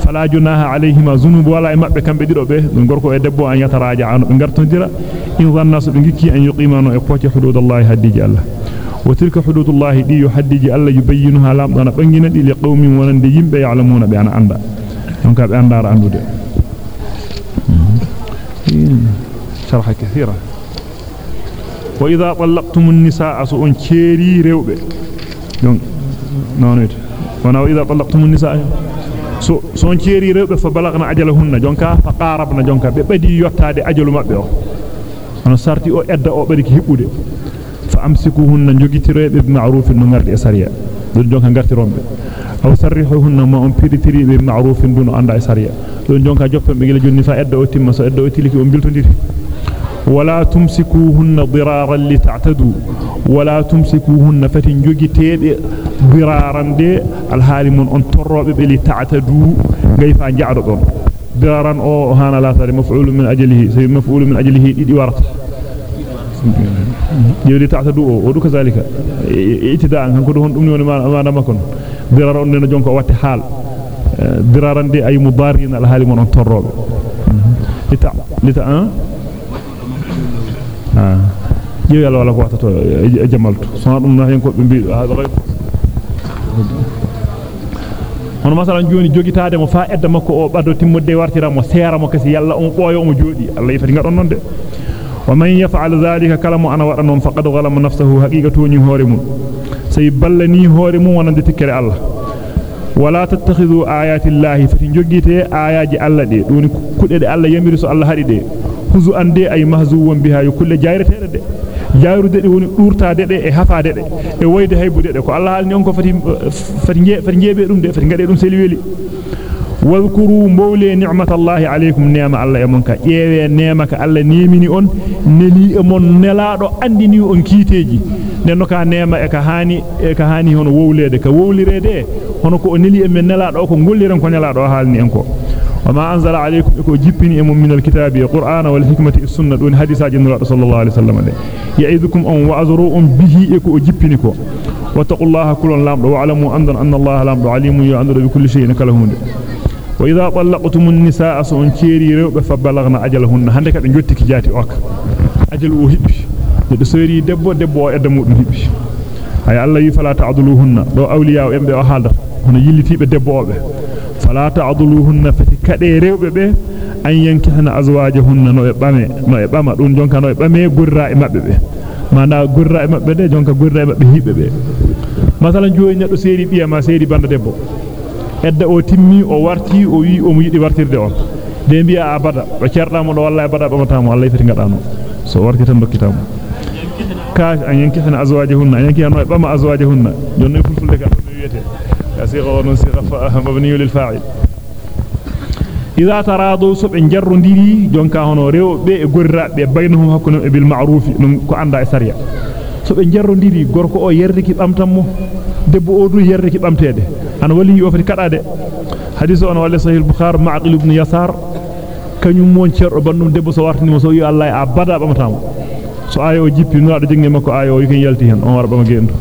fala junaha alayhima zunub wala e mabbe kambe dido be dum gorko e debbo an yataraaja an be gartondira in zanna so be gikki an yuqimano e pocce hududallahi haddiji Allah وتلك حدود الله دي يحدد الله يبينها لام دانا بانغينا دي لقوم ونند يمبه يعلمون بأن اندا دونك be andara andude شرح كثيرا وإذا طلقتم النساء سؤن كيري non wit wana واذا طلقتم النساء so son ceeri rewbe fa balagna ajalahunna jonka fa qarabna jonka be badi yottade ajalu mabbe o ono sarti فأمسكوهن جوغيتيري بمعروف نغارد اساريا دون جونكا غارتيرومبي أو سريحوهن ما امبيتيري بمعروف دون اندا اساريا دون جونكا جوبم بيلا جوني فا ادو تيم سو ادو تيليكي. امبيلتونديري ولا تمسكوهن ضرارا لتعتدوا. ولا تمسكوهن فتن جوغيتيدي ضرارا دي. الحال من أن تروب بلي تعتدوا غيفا جادو دون ضرارا أو هانا لا تاري مفعول من أجله. سي مفعول من أجله. دي ورث يودي تعتدو أو دو كذلك اتداء كان كدو هون دum woni ma na makon dirar on ne jonko watti hal diraran de ay mudarin al hali mon on torrobe lita lita an ah jew yalla wala ko watato e jamaltu so dum na hen ko be bi hada ghayb hono masalan joni jogitaade mo fa edda makko o bado timmode wartira mo seera mo kasi yalla on boyo mo jodi Allah yifati ngadon non de ومن يفعل ذلك كلام أنا وأنا فقد ظلم نفسه حقيقة ني هورم سي بلني هورم وندي تكري الله. ولا تتخذوا آيات الله فتنجيته آيات الله دي. دوني كودي الله يميرس الله هادي دي. خذوا أن دي أي مهزو بها. كل جائرته دي. jaaru de de woni durta de de e hafade de e woyde haybude de ko allah halni on ko fati fati nge fati nge be dum de fati ngade dum selweli واذكروا مولى نعمة الله عليكم نعمة الله يمنك يوي نعمك الله on. Kiiteji nenno ka neema e ka hani e ka hani hono wowlede ka wowlirede hono ko neli e men nelaado ko golliren ko nelaado halni en ko. وما أنزل عليكم إكو جبني أم من الكتاب القرآن والحكمة السنة دون حديث جنرال صلى الله عليه وسلم يعيذكم أن وعذروا به إكو جبنكو واتقوا الله كل لامد واعلموا أن أن الله لامد عليم يعذر بكل شيء كلهم وإذا طلقتم النساء سون o hibbi de sori debbo debbo o edda mudum hibbi ay Allah yi fala ta'duluhunna do awliya embe o halda hono yillitibe debbo obe fala ta'duluhunna fati kade rewbe be an yankihna azwajahunna no e bame no e bama dun jonka no e bame gurra e mabbe be manda gurra e mabbe de jonka gurra e mabbe hibbe be masalan joyi neddo seri biya ma seri banda debbo edda o timmi o warti o wi o mu wartirde on de biya abada o cerdamo do wallahi abada bamatamo Allah fiti ngadano so warti tan dokkitamo kaas an yankihna azwajahunna yankihna bama azwajahunna jonne fulfulde ka do wiyete kasiqa wa siqa mabni lil fa'il be jarrondiri jonka hono rewbe e gorrabe baynahum hakkunum e bil ma'ruf dum ko anda e sariya so be jarrondiri gorko o yerdiki bamtammo debbo o du yerdiki bamtede an wali o fati kadade hadith on wala sahih al-bukhari ma'qil ibn yasar kanyum mon cerdo bandum debbo so wartini mo so wi allah a bada bamatamo so ayo jippi no ado jingi makko ayo yiken yalti hen on war bama gendo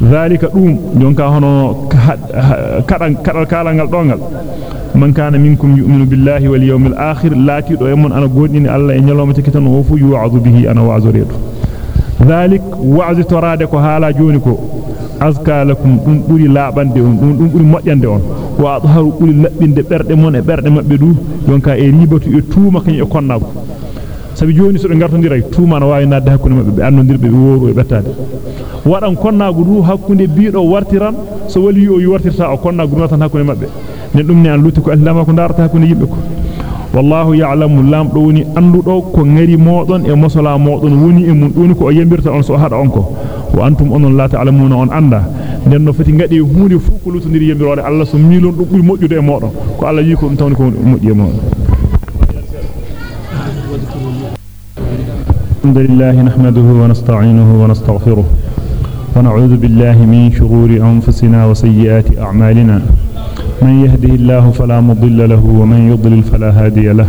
ذلك دوم kadan kadal kalangal dongal man kana minkum yu'minu billahi wal yawmil akhir lati do emon ana godini alla e nyaloma take tan o fu yu'adhu bihi ana wa'zu redu ذلك wa'zu torade ko hala joni ko azka lakum dum buri labande on dum dum buri mojjande on wa adharu buri labbinde berde mon e berde mabbe du jonka e ribatu e tuuma kany e konnago sabi joni so be gartondira tuuma na waawi nadde hakkunde mabbe be annondirbe be woru e bettade wadan konnago du hakkunde biido wartiran so wali o wartirta o konnago du tan hakkunde mabbe nen dum ne an lutti ko allama ko darata hakkunde yimbe ko wallahu ya'lamu lamdo woni andudo ko ngari modon e mosola modon woni e mun doni ko o yembirta on so hada on ko وأنتم انون لا تعلمون ان لأن نين نو فتي غادي هودي فوكلوتو ندير يمبرو الله سو ميلون دو بوي موجودو اي مودو كو الله يي كوم تاوني الحمد لله نحمده ونستعينه ونستغفره ونعوذ بالله من شرور انفسنا وسيئات اعمالنا من يهده الله فلا مضل له ومن يضلل فلا هادي له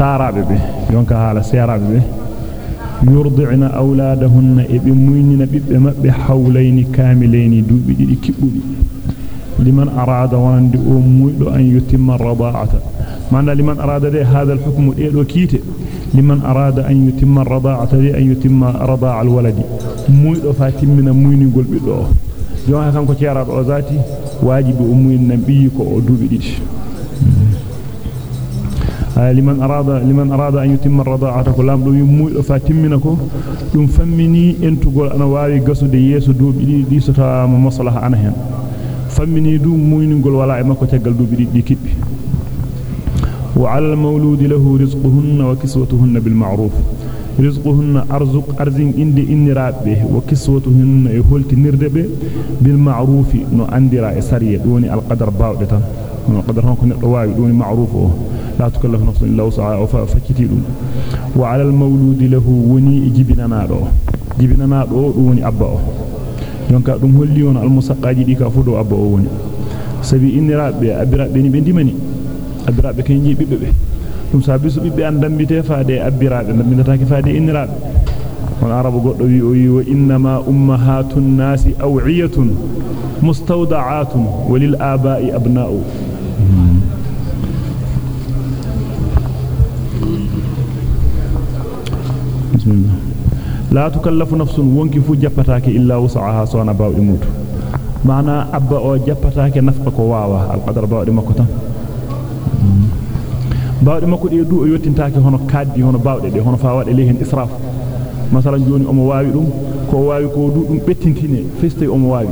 والدات سارع به. يونك على سارع به. يرضعن أولادهن إبن مؤمنين بمبه حولين كاملين دوبي دي كبودي لمن أراد وان دي أمويد أن يتم الرضاعة. معنى لمن أراد دي هذا الحكم إيلو كيت لمن أراد أن يتم الرضاعة دي أن يتم رضاع الولد. مويد فاتم من موين قل بدو جوان كان كو تيارا دو ذاتي واجب أموين نبي كو دوبي دي لمن أراد لمن أراد أن يتم الرضاعة كلام. دو يموي فاتمنا كو دum fammini entugol ana waawi gasude yeso duubi di di sota maslaha ana hen fammini dum muyningol wala e makko tegal duubi di kibbi وعلى المولود له رزقهن وكسوتهن بالمعروف. رزقهن أرزق أرزين إندي إني رابه وكسوتهن يهولت نردبه بالمعروف نو أندرا إسارية. دوني القدر باودة. القدر هنكو نقواي دوني معروف لا تكلف نفس إلا وسعها فكثير وعلى المولود له وني جبنا نادو جبنا نادو دوني أبا دونك دوم هولي اون المسقاجي ديكا فودو أبا وني. سبي إن رابي ابي رابي ني بنديماني ابي رابي كاني جي بيبي دوم سابي سو بيبي ان دامبيته فادي ابي رابي نمنتاكي فادي إن رابي. on arab goddo wi o yiwa inma ummahatun nasi awiyatun mustawda'atun walil aba'i لا تكلف نفس illa wus'aha sona bawdi mutu maana abba o jappataake nafqa ko waawa al qadar bawdi makko tan bawde makko de du o yottintaake hono kaddi hono bawde de hono fa wade lehen israf masalan joni omo waawi dum ko waawi ko du dum bettintine feste omo waawi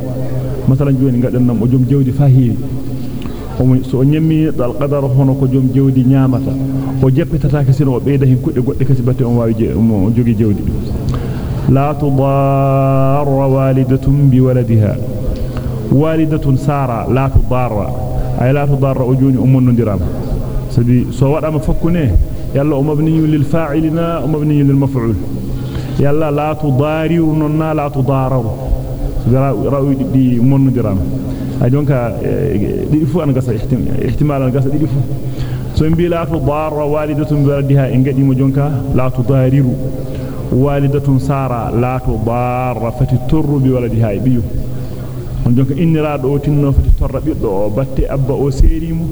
masalan joni ngaden nam o jom jewdi fa heewi omo so nyammi dal qadar hono ko jom jewdi nyaamata batte on waawi o jogi jewdi la tudarra walidatun bi waladiha walidatun sara la tudarra ay la tudarra o joni o monnondirama sabi so wadama fakkune yalla o mabniyu lil fa'ilina o mabniyu lil maf'ul yalla la tudariru nonna la tudararu rawi di monnondirama ay jonka didi fu an gasa ihtimal an gasa didi fu on jonka inniraado o tinno fati torra biddo o batte abba o serimo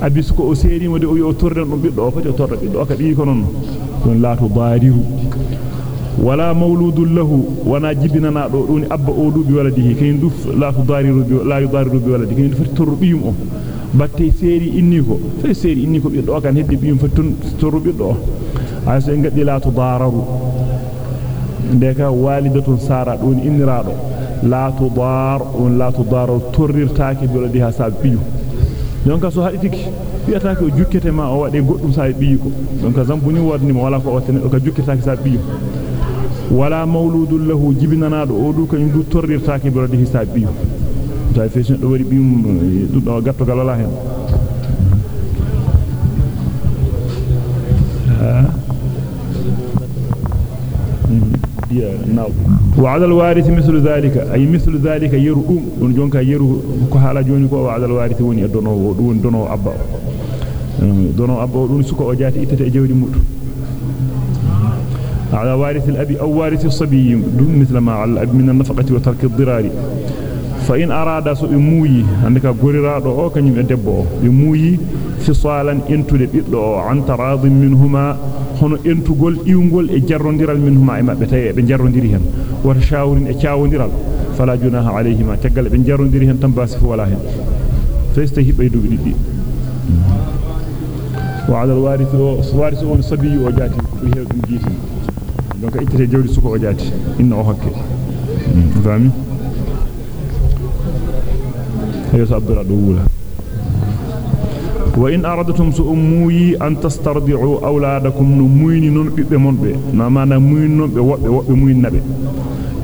abisko o serimo de o yo torren dum biddo o fati o torra biddo o ka bi ko non don la tudariru wala mawludun lahu wana jibinana do doni abba o dubi waladihi kayn duf la tudariru bi la yudariru bi waladihi kayn duf torbiyum o batte seeri inni ko fe seeri inni ko biddo kan heddi biyum fa tun torbiddo ay so en gaddi la tudararu ndeka walidatun sara don innirado la tudar on la tudaru torrirtaake bi waladiha sa biyu donc so haditiki fiyata ko jukkete ma o wade goddum sa biyu ko donc zambuni wadni mo wala ko o tene ko jukketaake sa biyu wala mawludun lahu jibinanaado o du kanyum du torrirtaake bi waladihi sa biyu tay feesno do wari bium duddo gatto galala hen وعلى الوارث مثل ذلك أي مثل ذلك يرؤم دون جونكا يرو hala joni ko وعلى الوارث e dum dono abba dono abba dum suko o jati itete e jawdi muddo على وارث الأب أو وارث الصبي دون مثل ما على الأب من النفقة وترك الضرار فإن أراد سوء عندك غريرا دو أو كنيم أدبو يموي في صالا إنتو لبيتلو عن تراض منهما هنو إنتو قول إيونغول إجارون ديرال منهما إما بتاي بنجارون ديرهن ورشاورين إجارون ديرال فلا جناها عليهما تقل بنجارون ديرهن تنباسف ولا هن فيستهي بيدو بيدي بي. وعلى الوارث الوارث هو الصبي وجاتي بيها بيجيتي دونك إنتو جولي سوكو وجاتي إنو هكي فهمي يصبر دولا وإن أردتم سؤموي أن تسترضعوا أولادكم نموين ننبئ منبئ نما نموين ننبئ وبئ وبئ موين نبئ.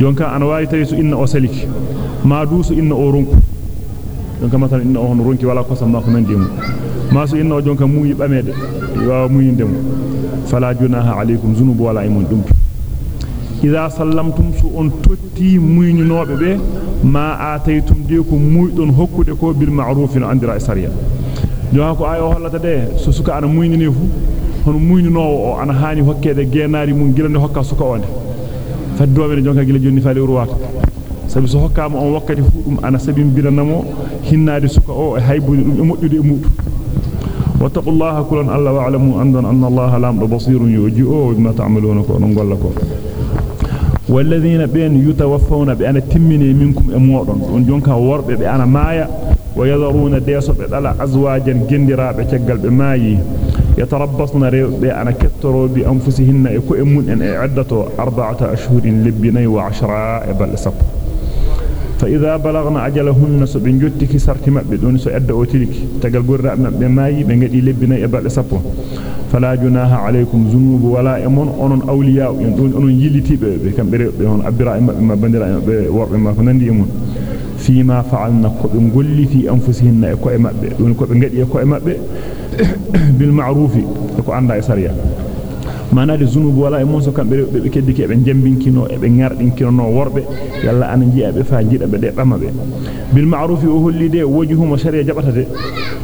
جونكا أنا واي تيسو إن أسلك ما دوس إن أورنك. جونكا مثلا إن أهن رنك ولا قسم ما كنن ديمو. ما سو إن جونكا موي بأميد يوا موين ديمو. فلا جناها عليكم ذنوب ولا إذا سلمتم سؤون تتي موين نوبئ ما آتيتم ديكم مويدون هكودي كو بالمعروف عندرا إساريا جوها ko ayo hollata de so suka ana muynini fu hono muyninowo o ana hani hokkede geenaari mun gilande hokka suka onde faddobe jonka gila jonni faali urwata sabi so hokkama on wakkati fu dum ana sabim biranamo hinnaade suka o e haybuni dum e moddude e mudu wattaqullaha kulan alla wa'lamu andan anna allaha lamdo basirun yuji'u bima ta'maluna ko non golla ko والذين بين يتوفون بأن تمني منكم أموضن ونجونك ورب بأن مايا ويذرون ديسو بدل أزواجا جندرا بتقل بماي يتربصن بأن كتروا بأنفسهن إكو إمون أن إعدتوا أربعة أشهر لبني وعشراء بل سب. فإذا بلغنا أجلهن سبن جتك سرت مبدون سأدى أوتلك تقل قرأ بماي بنجد لبني بل فلا جناح عليكم ذنوب ولا امن ان أولياء ان يليتي به كان بري هون إبراهيم ما بندرا ورب ما فندي امون فيما فعلنا قوم غلي في انفسهم كو امبه دون كو غدي كو امبه بالمعروف كو اندا اسريا ما نال ذنوب ولا امن كان بري به كدي كي به جامبينكينو و به غاردينكينو ورب. يلا أنا جي أبي فا جي أبي دي بامبه بالمعروف اولي دي وجههم شريه جبتته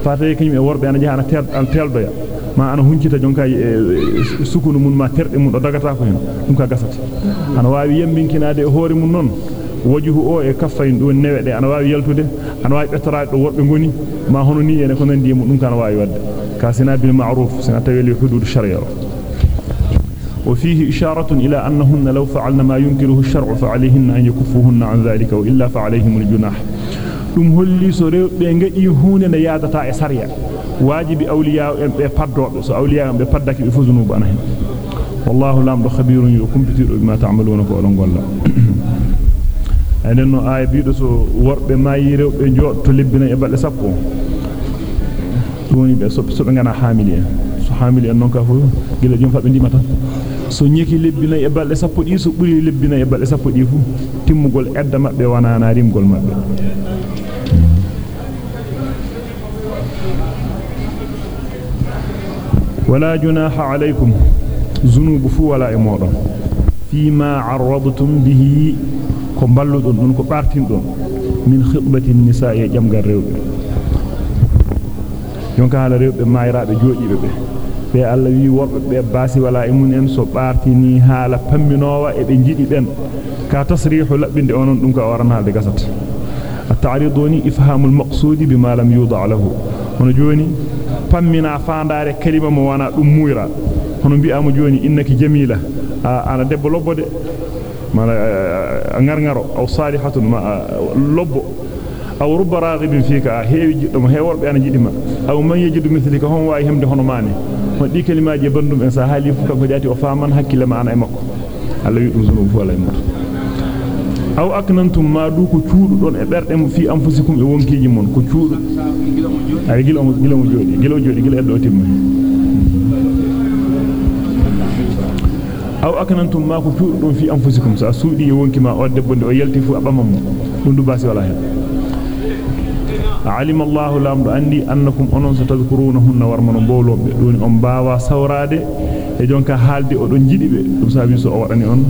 فاتي كني ورب أنا جي أنا تيل تيل ma ana huncita jonka e sukunu mun ma terde mun do dagata ko hen dum ka gasata ana waawi yambinkinaade e hoore mun non wajuhu o e kaffayn do newede ana waawi yaltude ana waawi bettaraade do worbe ngoni ma hono ni ene ko nandi mun dum kana waawi wadde kasina bil ma'ruf sina taweli hudud sharia وفيه إشارة إلى أنهن لو فعلن ما ينكره الشرع فعليهن أن يكفوهن عن ذلك وإلا فعليهم الجناح dum holli so rewbe ngadi hunde ne yaadata e sariya wajibi awliya en be paddobe so awliya en be paddaki be fuzunu bana hen wallahu lamdo khabirun yukumpitido bima ta'maluna ko on golla enen no ay biido so worbe mayi rewbe jodto lebbina e balde sappo woni be so so be ngana hamili en so hamili en non ka fu gila jom fabbe ndimata so nyeki lebbina e balde sappo di so buri lebbina e balde sappo di fu timmugol edda mabbe wana na rimgol mabbe ولا جناح عليكم ذنوب فو ولا امودon فيما عرضتم به ko bartin don min khitbati an-nisaa e jamgal rewbe jonka hala rewbe mayraabe joojibe be be Allah wi worbe be baasi wala e mun en so bartini hala pamminowa e be jidi ben ka tasrihu labbinde onon dum ka waranaalde gasata at-ta'riduni ifhamul maqsudi bima lam yuda lahu hono joni pammina faandare kalima mo wana dum muyra hono bi'amu joni innaki jamila ana debbo lobbode mala ngarngaro aw salihatun ma lobbo aw rubba raghibin fika heewi jiddo heeworbe ana jidima aw man yajidu mithlika hon waawi hemde hono maane on di kalimaaji bandum en sa haali fu kanko jaati o faaman hakkile ma ana e makko Allah wi dum sunu fu ala e mutu aw aknantum ma du ko cuudu don e berde mo fi anfusikum e wonkiji mon ko cuudu ay gila mo gila mo jodi gila mo jodi gila eddo timma aw aknantum ma ko cuudu don fi anfusikum sa suudi e wonki ma o debbo de o yalti fu abamam dum du basi wala hen علم الله لامد عندي أنكم أنون ستذكرونهن ورمن بولوب دون أم باوا سورade e jonka haalde o don jidibe dum sabi so o wadani on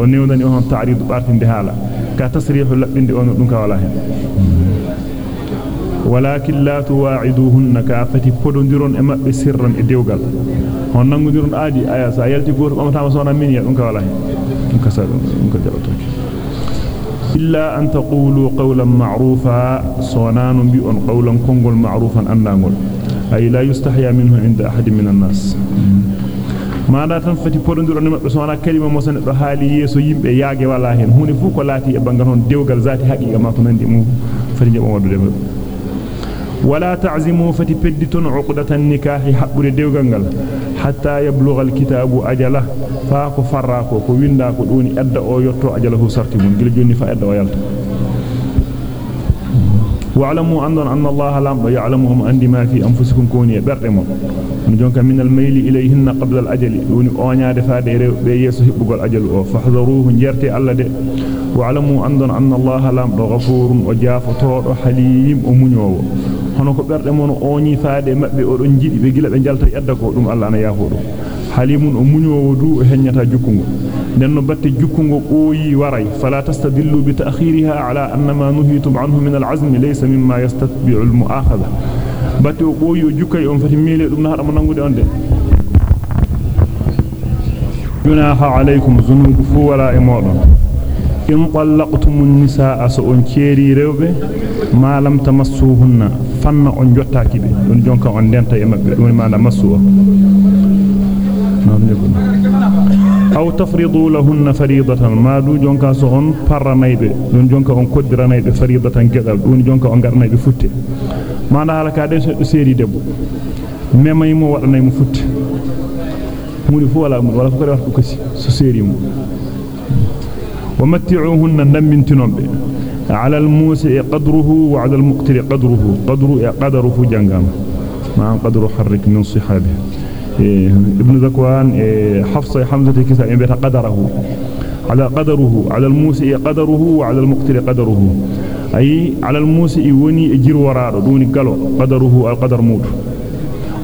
o newdani on ta'rid bartinde hala ka tasrihu labbinde on dum ka wala hen walakin la tuwa'iduhunna ka fati podondiron e mabbe sirran e dewgal on nangudiron aadi aya sa yalti goto bamata sona min ya dum ka wala hen dum ka sa dum ka jabato illa an taqulu qawlan ma'rufa sonanun bi on qawlan kongol ma'rufan andangol ay la yustahya minhu inda ahadin min an-nas maada tan fati podondiro ne mabbe sona kalima mo san do haali yeso yimbe yaage wala hen hunde fu ko laati e bangal hon dewgal zati haqiqa ma to nandi mu fati jabo waddude mabbe wala ta'zimu fati pedditon uqdatan nikahi habbure dewgal gal hatta yablugha alkitabu ajala fa ko farra ko ko winda ko doni edda o yotto ajalahu sarti mun gila jonni fa edda o yalta واعلموا أن أن الله لم يعلمهم عند ما في أنفسكم كوني بردمون من جونك من الميل إليهن قبل الأجل. وني أونيا دفاد بيسو هبقوا الأجل فاحذروه جرتي الله دي. واعلموا أن أن الله لم غفور وجاف طور حليم ومنيو. hono ko berde mon oñi faade mabbe o don jidi be gila be jalta edda ko halimun o munyowo du henyata jukkungo nenno batte jukkungo qoyi waray fala tastadillu bi ta'khiriha ala anna ma nuhitum anhu min al-azm laysa mimma yastatbi'u al-mu'akhadha batte o qoyi o jukkay on fati mele dum na hada mo nangude on de junaha alaykum zunubu fu wala e modon in tallaqtumun nisaa so on ceeri rewbe ma lam tamassuhunna fanna on jottaaki be don jonka on denta e mabbe dum ma na massuwa أو تفرض لهن فريضة. ما دو جونكا سهون فر مايب دون جونكا هون كدر مايب فريضة كذا دون جونكا هنجر مايب فوت. ما نهلا كادين سيري دبو. ما ما يمو ولا نيمو فوت. مولي فو ولا مولي ولا فكر يفكر كسي. سيري مو. ومتعوهن نم من تنوب على الموسى قدره وعلى المقتل قدره. قدر قدره جنجام ما قدر حرك من صحابه. ابن ذكوان إيه حفصة حمزة كسا ينبت قدره. على قدره على الموسع قدره وعلى المقتر قدره. أي على الموسع وني اجر وراد دون قالوا قدره القدر موت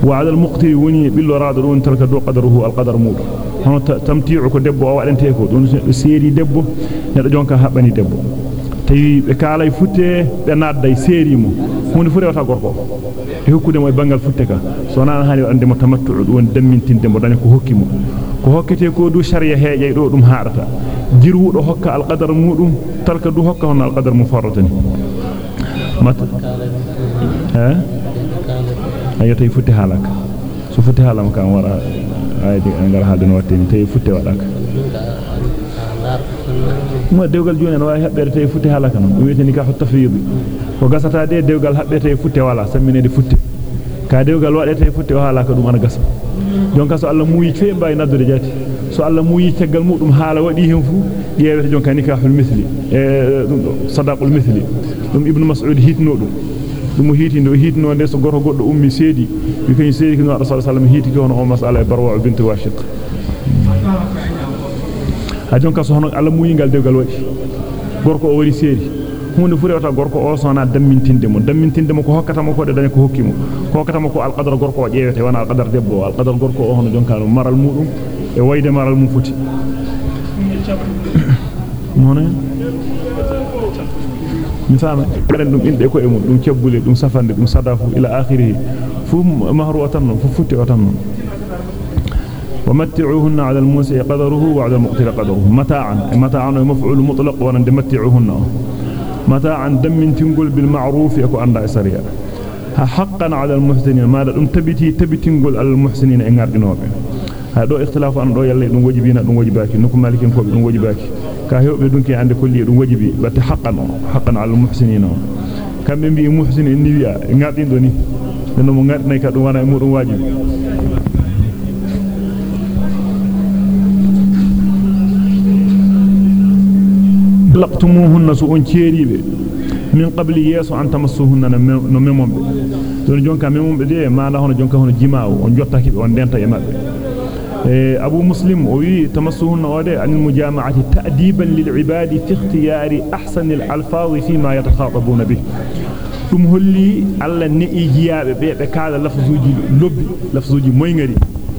وعلى المقتر وني بالوراد دون تلك دو قدره القدر موت hono tamti'u ko debbo o wadante ko don seeri debbo nedo jonka habbani debbo tawi be kaalay futte hunde fu rewata gorko e hokkude mo e bangal futte ka so nan hani ande mo tamattu won dammintinde mo dañ ko hokki mo ko hokkete ko du sharia heejay do dum haadata jirwudo hokka alqadar mudum talka du hokka hono alqadar mufarratani mata ha ayata futte halaka so futte halama kan wara ayde ngal haalde no watteni tay futte wadaka mo dewgal joni no wawi habbere tay futte halaka non dum wiyete nikahu tafwid ko gasata de dewgal habbe tay futte wala samminede futte ka dewgal wade tay futte halaka dum ana gasa jonka so Allah muuyi fe mbay naddude jati so Allah muuyi teggal mudum haala wadi hen fu yewete jonka nikahul mithli e dum sadaqul mithli dum ibnu mas'ud hitno dum dum hiiti ndo hiitno nde so goto goddo ummi seedi bi kany seedi kino rasul sallallahu alaihi hiiti ko on o masala barwa bint washiq ha jonka so hono Allah muuyi gal dewgal wadi gorko o wari seedi hunde furewata gorko o sona dammintinde mo dammintinde mo ko hokkata mo ko de dañ ko hokki mo ko hokkata mo ko alqadar gorko o jeewete wana alqadar debbo alqadar gorko o hono jonka maral mudum e wayde maral mum futi mona mi fama karen dum inde ko e mum dum cebbule dum safande dum sadafu ila akhirih fu mahru tan fu futti o ومتعوهن على الموسع قدره وعلى المقتل قدره. متاعا متاعا مفعول مطلق وأنا متعوهن متاعا دم تنقل بالمعروف يكو أن رأي سريع حقا على المحسنين. ما لأم تبتي تبي تنقل على المحسنين إنها رقنوك هذا اختلاف عن رأي الله إنه وجبين إنه وجباك إنه مالك إنه وجباك كاهيو بدونك عند كل إنه وجبي بتي حقا حقا على المحسنين. كم من بي محسن إني بيا. إنها دوني. إنه مغرد نيكا دوانا إمور واجب. فرقتموهن سوون تيريبه من قبل يسو أن تمسوهن نميمم دون جونكا ميمم دي ما لا هون جونكا هون جيماو. اون جوتاكي اون دنتا يماب إيه، أبو مسلم وي تمسوهن أودي عن المجامعة تاديبا للعباد في اختيار أحسن الألفاظ فيما يتخاطبون به. ثم هلي الله ني جيابه بي بي كالا لفظوجي لوبي لفظوجي موي غري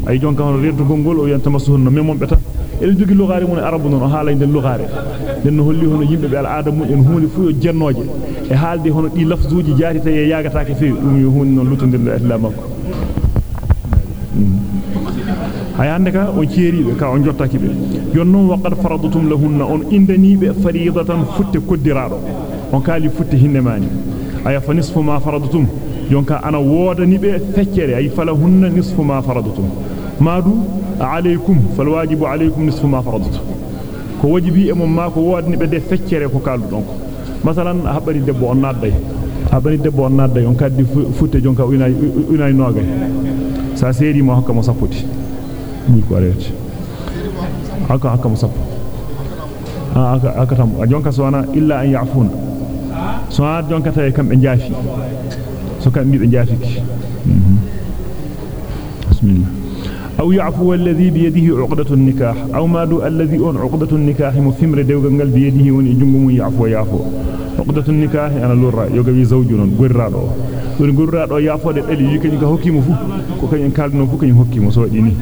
أي جونكا هون ريتو غونغول أو ينتمسوهن ميمم بتا eden jogi lugare mun arabu non haala inde lugare den no holli hono yimbe be al aada mun en huuli fu jennoje e haalde hono di lafzuuji jaarita e yaagata ke feewi dum yo hunni non lutondirde islam makko hayande ka on cieribe ka on jottaki be jonnon waqad faradatum lahunna on indanibe faridatan futte koddirado on kaali futte hinnemani aya fa nisfu ma faradatum jonka ana wodani be feccere ay falahunna nisfu ma faradatum madu عليكم فالواجب عليكم نصف ما فرضت ko wajibi e mom ma ko wodni be de feccere ko kaldu donc masalan habari debbo on nadday habari debbo on nadday on kaddi futte jonka unay unay nogay sa seri mo hakka mo sapoti ni ko areti hakka hakka mo sappo ah hakka tam jonka so wana illa an ya'funa so ha jonka tay kambe jaafi so kambe be jaafiki bismillah أو يعفو الذي بيده عقدة النكاح أو ما دو الذي أون عقدة النكاح مفمر دوغنغل بيده وني جنغمو يعفو يعفو عقدة النكاح أنا لورا يوغوي زوجون غرادو don gurrado yaafode dali yikani ka hokkimo fu ko kany kaldno fu kany hokkimo so dini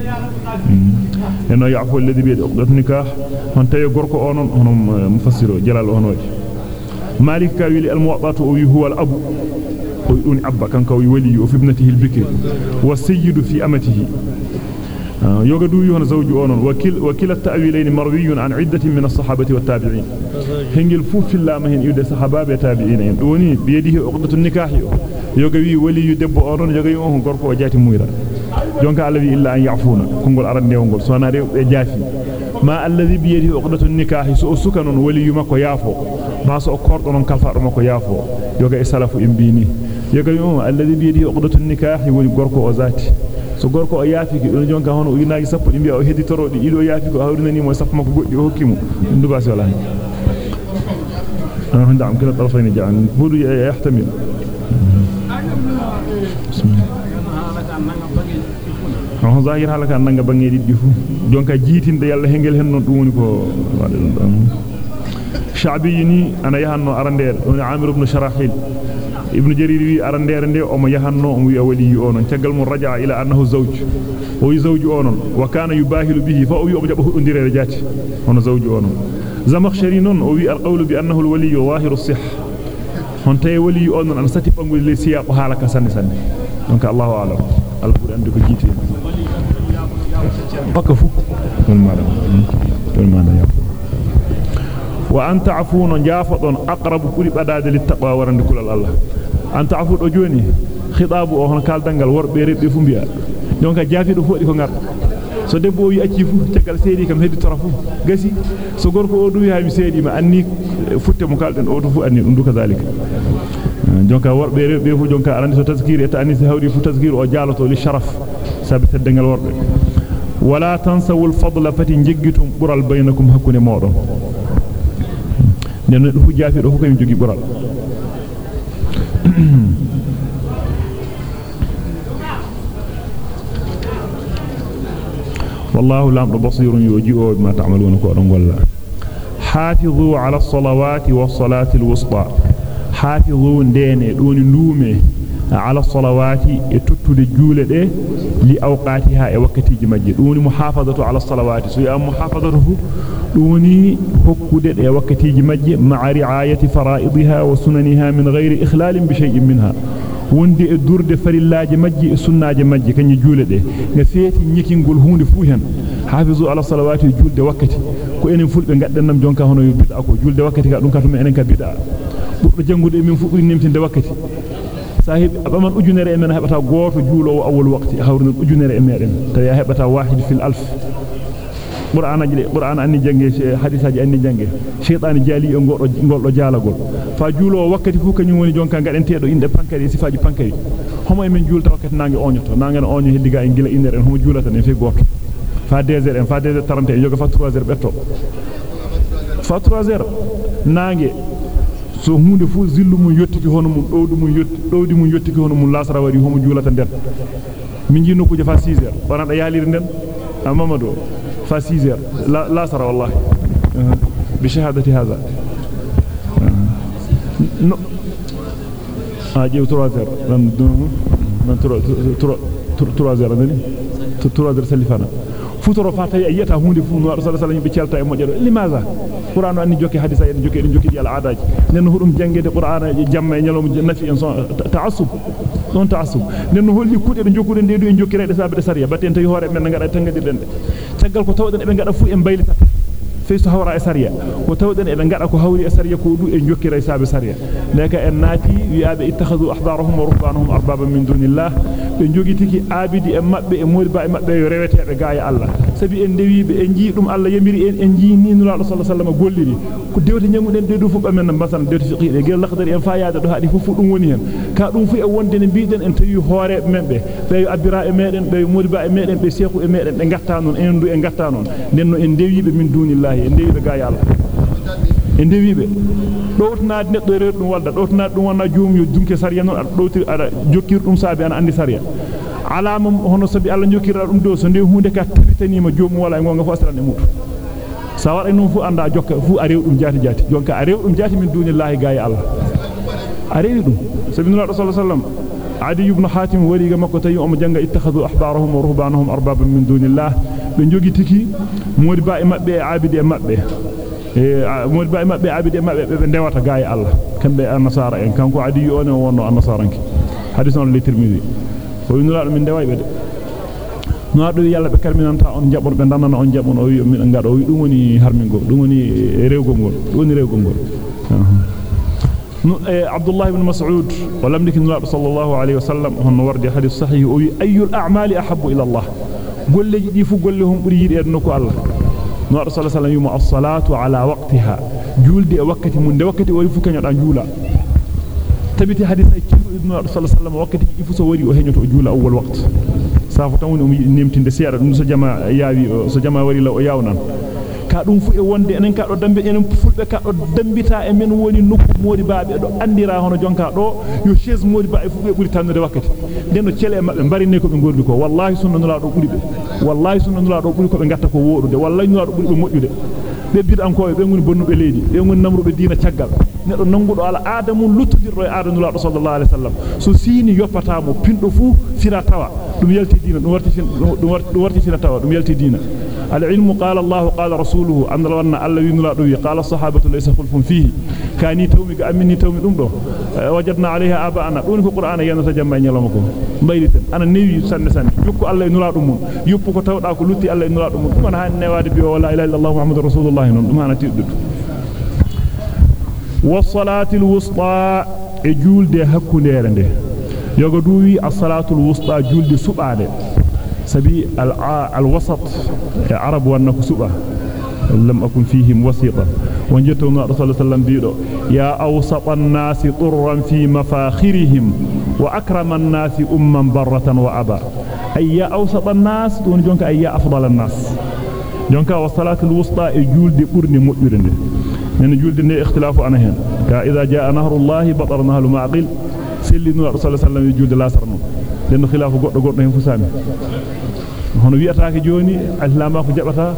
eno yaafu alladhi bi uqdat nikah hon tayo gorko onon onon mufassiro jalal onoji malik ka wili al muwaddatu o wi huwa al abu o dun abba kanka o wali o yoga du yohon zawju onon wakil wakil at-ta'wilayn marwiyun an iddatin min as-sahabati wat-tabi'in hengel fu fillama hen yude sahababe tabi'in en doni biyadihi uqdatu nikah yoga wi wali debbo onon yoga on gorko o jati muyra jonka alawi illa an ya'funa kongol arande ngol so na be jaafi ma alladhi bi yadihi uqdatu nikah so suka non wali makko yaafo ma so kordo non kalfaado makko yaafo yoga e salafu imbini yoga on alladhi bi yadihi uqdatu nikah woni gorko o zati so gorko o yaafiki don jonka hono ujunaji sappo dimbi o heddi torodi ido yaafiki o hawrinani mo sappo makko goddi o hokkimo dum dubasi wala أنا عندي عم كده طرفين جعان بودو يحتمل بسم الله on zahir halaka nanga bangeedi di fu jonka jiitinde yalla hengel hen non dum woni ko wade don sha'bi ni ana yahanno arandeer on amir ibn sharahil ibn jarir wi arandeer nde o mo yahanno o wi wali onon tagal mun raja ila annahu zawj o wi zawju onon wa kana yubahilu bihi fa o wi o jaba hudundire jaati on zawju onon zamakhshari non o wi alqawlu bi annahu alwali zahiru sih hon tay wali onon an sati bangol le siyaq halaka sanne sanne donc allahu a'lam alqur'an andi ko jiite baka fu ton mala ton mala ya wa an ta'funa jafadon aqrabu kuli badade littaqwa warande kulal allah an ta'fu do joni khitabu o hon kaldangal worbe rebbe fu biya donc jafido fodi ko ngar so debbo wi acci fu tegal seedi kam heddi tora fu gasi so gorko o duwi ha mi seedi ma anni futte mo kalden o to fu anni dum duka zalika jonka worbe rewbe fu jonka arandi so tazkir et anni hawri fu tazkir o jaloto li sharaf sabita dengal worbe wala tansawu al fadla fati jiggitum bural bainakum hakune modon den fu jaafi do fu kay jogi bural والله لام بصير يوجئ بما تعملون كودon golla حافظوا على الصلوات والصلاة الوسطى. حافظوا ndene doni ndume على الصلوات اتتود جوله de li awqatiha e wakkatiji majje doni muhafazatu ala salawati so ya muhafazatu doni hokkude de wakkatiji majje ma'a ri'ayati fara'idha wa sunaniha min ghairi ikhlal bi shay'in minha wonde e durde farillaaje majji e sunnaaje majji kany juule de nga feeti nyikingol hunde fu hen hafizu ala salawati julde wakkati ko enen fulbe gadden nam jonka hono bid'a ko julde wakkati ka dum katuma enen ka bid'a burdo jangude min fu buri nimtinde wakkati sahib abaman ujunere men hebata goto juulowo awwal waqti hawrnal ujunere e meden tawi hebata wahid fil alf qur'an aji qur'an anni jange hadisaaji anni jange shaytan jali e godo goldo jalagol fa juulo wakkati fu kanyum woni jonka gadenteedo inde pankari sifaaji pankari homo e men juulta wakkati nangi onyoto nangen onyo heddiga e gila inere en homo juulata en fe goto fa 2h en fa 2h30 e yoga fa 3h betto fa 3h nange so hunde fu zillu mun yottiki hono mun dowdu mun yotti dowdi mun yottiki hono mun lasra wari homo juulata den min jinno kuje fa 6h wana da yaaliri den amamado fa 6h la lasra wallahi bi shahadati hadha no ajew 3h dan dan 3 3h nani 3h salifana futoro fa tay yiyata hunde fu no rasul sallallahu alaihi wasallam be e mojjado limaza qur'an anni jokki hadisa en jokki en jokki al aadaji nen hudum jangede qur'an jamma e nyalom nafi en son ta'assub don ta'assub nen holli kude be jokkude ndeedu en jokkirede sabe sariya batten tay hore men ngada tangadirden de tagal ko tawden e be ngada fu en baylita feyso hawra e sariya ko tawden e be ngada ko hawri e sariya ko du en jokkira e sabe sariya leka en naati wi'abe ittakhadhu ahbarahum wa ruhbanahum arbaban min dunillah be jogitiki abidi e mabbe e moriba e mabbe yo rewetebe gaaya Allah sabi en dewibe en jii dum Allah yamiri en en jii ni nura sallallahu alaihi wasallam golliri ko dewte nyamuden de du fu be men basan dewte fiqi de gel lakhdari en fayaade do haadi fu fu dum woni hen ka dum fu e wonde ne biiden en tawi hoore membe be abira e meden be moriba e meden be sheikhu e meden be gatta non en du en gatta non nenno en dewibe min dunillahi en dewibe gaaya Allah e ndewibe dowtnaade neddo reer dum walda dowtnaade dum wona joom yo dunke sariya non ada dowtir ada jokkir dum saabi ana andi sariya alama hono sabi Allah jokkira dum do so nde hunde ka tabitanima joom wala e gonga fu asrande mutu sa wada non fu anda jokka fu a rew dum jaati jaati jonka a rew dum jaati min dunillahi gaaya Allah a rewi dum sabi nura rasul sallam adi ibn hatim wali ga makko tayi o mo janga ittakhadhu ahbarahum wa ruhbanahum arbaban min dunillah be jogi tiki modi ba e mabbe e abidi e mabbe e modi ba e mabbe abidi e mabbe be ndewata gaaya Allah kambe an-nasara en kanko adi on wonno an-nasaranki hadith on li tirmidhi o winulaaɗo min ndewa ɓe de no aɗo yalla ɓe kalminanta on jaɓon ɓe dannana on jaɓon o wi min ngaɗa o wi ɗum woni harmingol ɗum woni rewgol ngol ɗum woni rewgol ibn Mas'ud o lamdiki nulaaɗo sallallahu alayhi wa sallam hono wardi hadith sahih o wi ayyul a'mali ahabbu ila Allah golleji ɗi fu golle hon ɓuri yiɗeede nokku Allah nulaaɗo sallallahu alayhi wa sallam yimo as-salatu ala waqtiha julde e wakkati mun de wakkati wari fu kañoɗa juula tabiti hadith ay kiido ibn sallallahu alaihi wasallam wakati ifu so wari o henyoto juula awwal waqt safo tan woni o nemtinde seeda dum so jama yaawi so jama wari la o yawnan ka dum fu e wonde enen ka do dambe enen fulbe ka do dambita e men woni nokku modi baabe do andira hono jonka do yo chaise modi baabe fu be buri tannude wakkati den no cele mabbe barine ko be gordi ko wallahi sunna nula do buri be wallahi sunna nula do buri ko be gatta ko wodude wallahi nula do buri be modjude be bid'an ko be ngoni bonnube leedi be ngoni namrube diina caggal nedo nangudo ala adamu luttodirdo e adanu lado sallallahu alaihi wasallam so sini yoppata mo pindo fu fira tawa dum yalti diina dum warti dum warti fira tawa dum yalti diina al ilmu qala allah qala rasuluhu an rawana alla winu lado wi qala sahabatu laysa khulfun fihi kani tawmi ga amini tawmi dum do wajadna alaiha aba'ana dun ko qur'ana yanata jamma nyalama ko mbayriten ana newi sanne sanne jukku alla winu lado mum yuppu ko tawda ko lutti alla winu lado mum dum ana hanne wade bi wala ilaha illallah muhammadur rasulullah non dum ana tiddu والصلاة الوسطى جولد هكونير nde yoga duwi as-salatu al-wusta julde subade sabi al-wasat arab wanna ko suba lam akun fihim wasita wonjeto no rasul sallam biido ya awsatan nasi turran fi mafakhirihim wa akraman nasi umman barratan wa aba ay ya awsatan nas don jonka ay ya afdalan nas jonka was-salatu al-wusta e julde burni mojjure nde من جلد ne اختلاف أنا هنا اذا جاء نهر الله بطر نهر معقل نور صلى الله عليه وسلم جلد لا سرنو den khilafu goddo goddo hen fusami hono wi'ataake joni islama ko jabata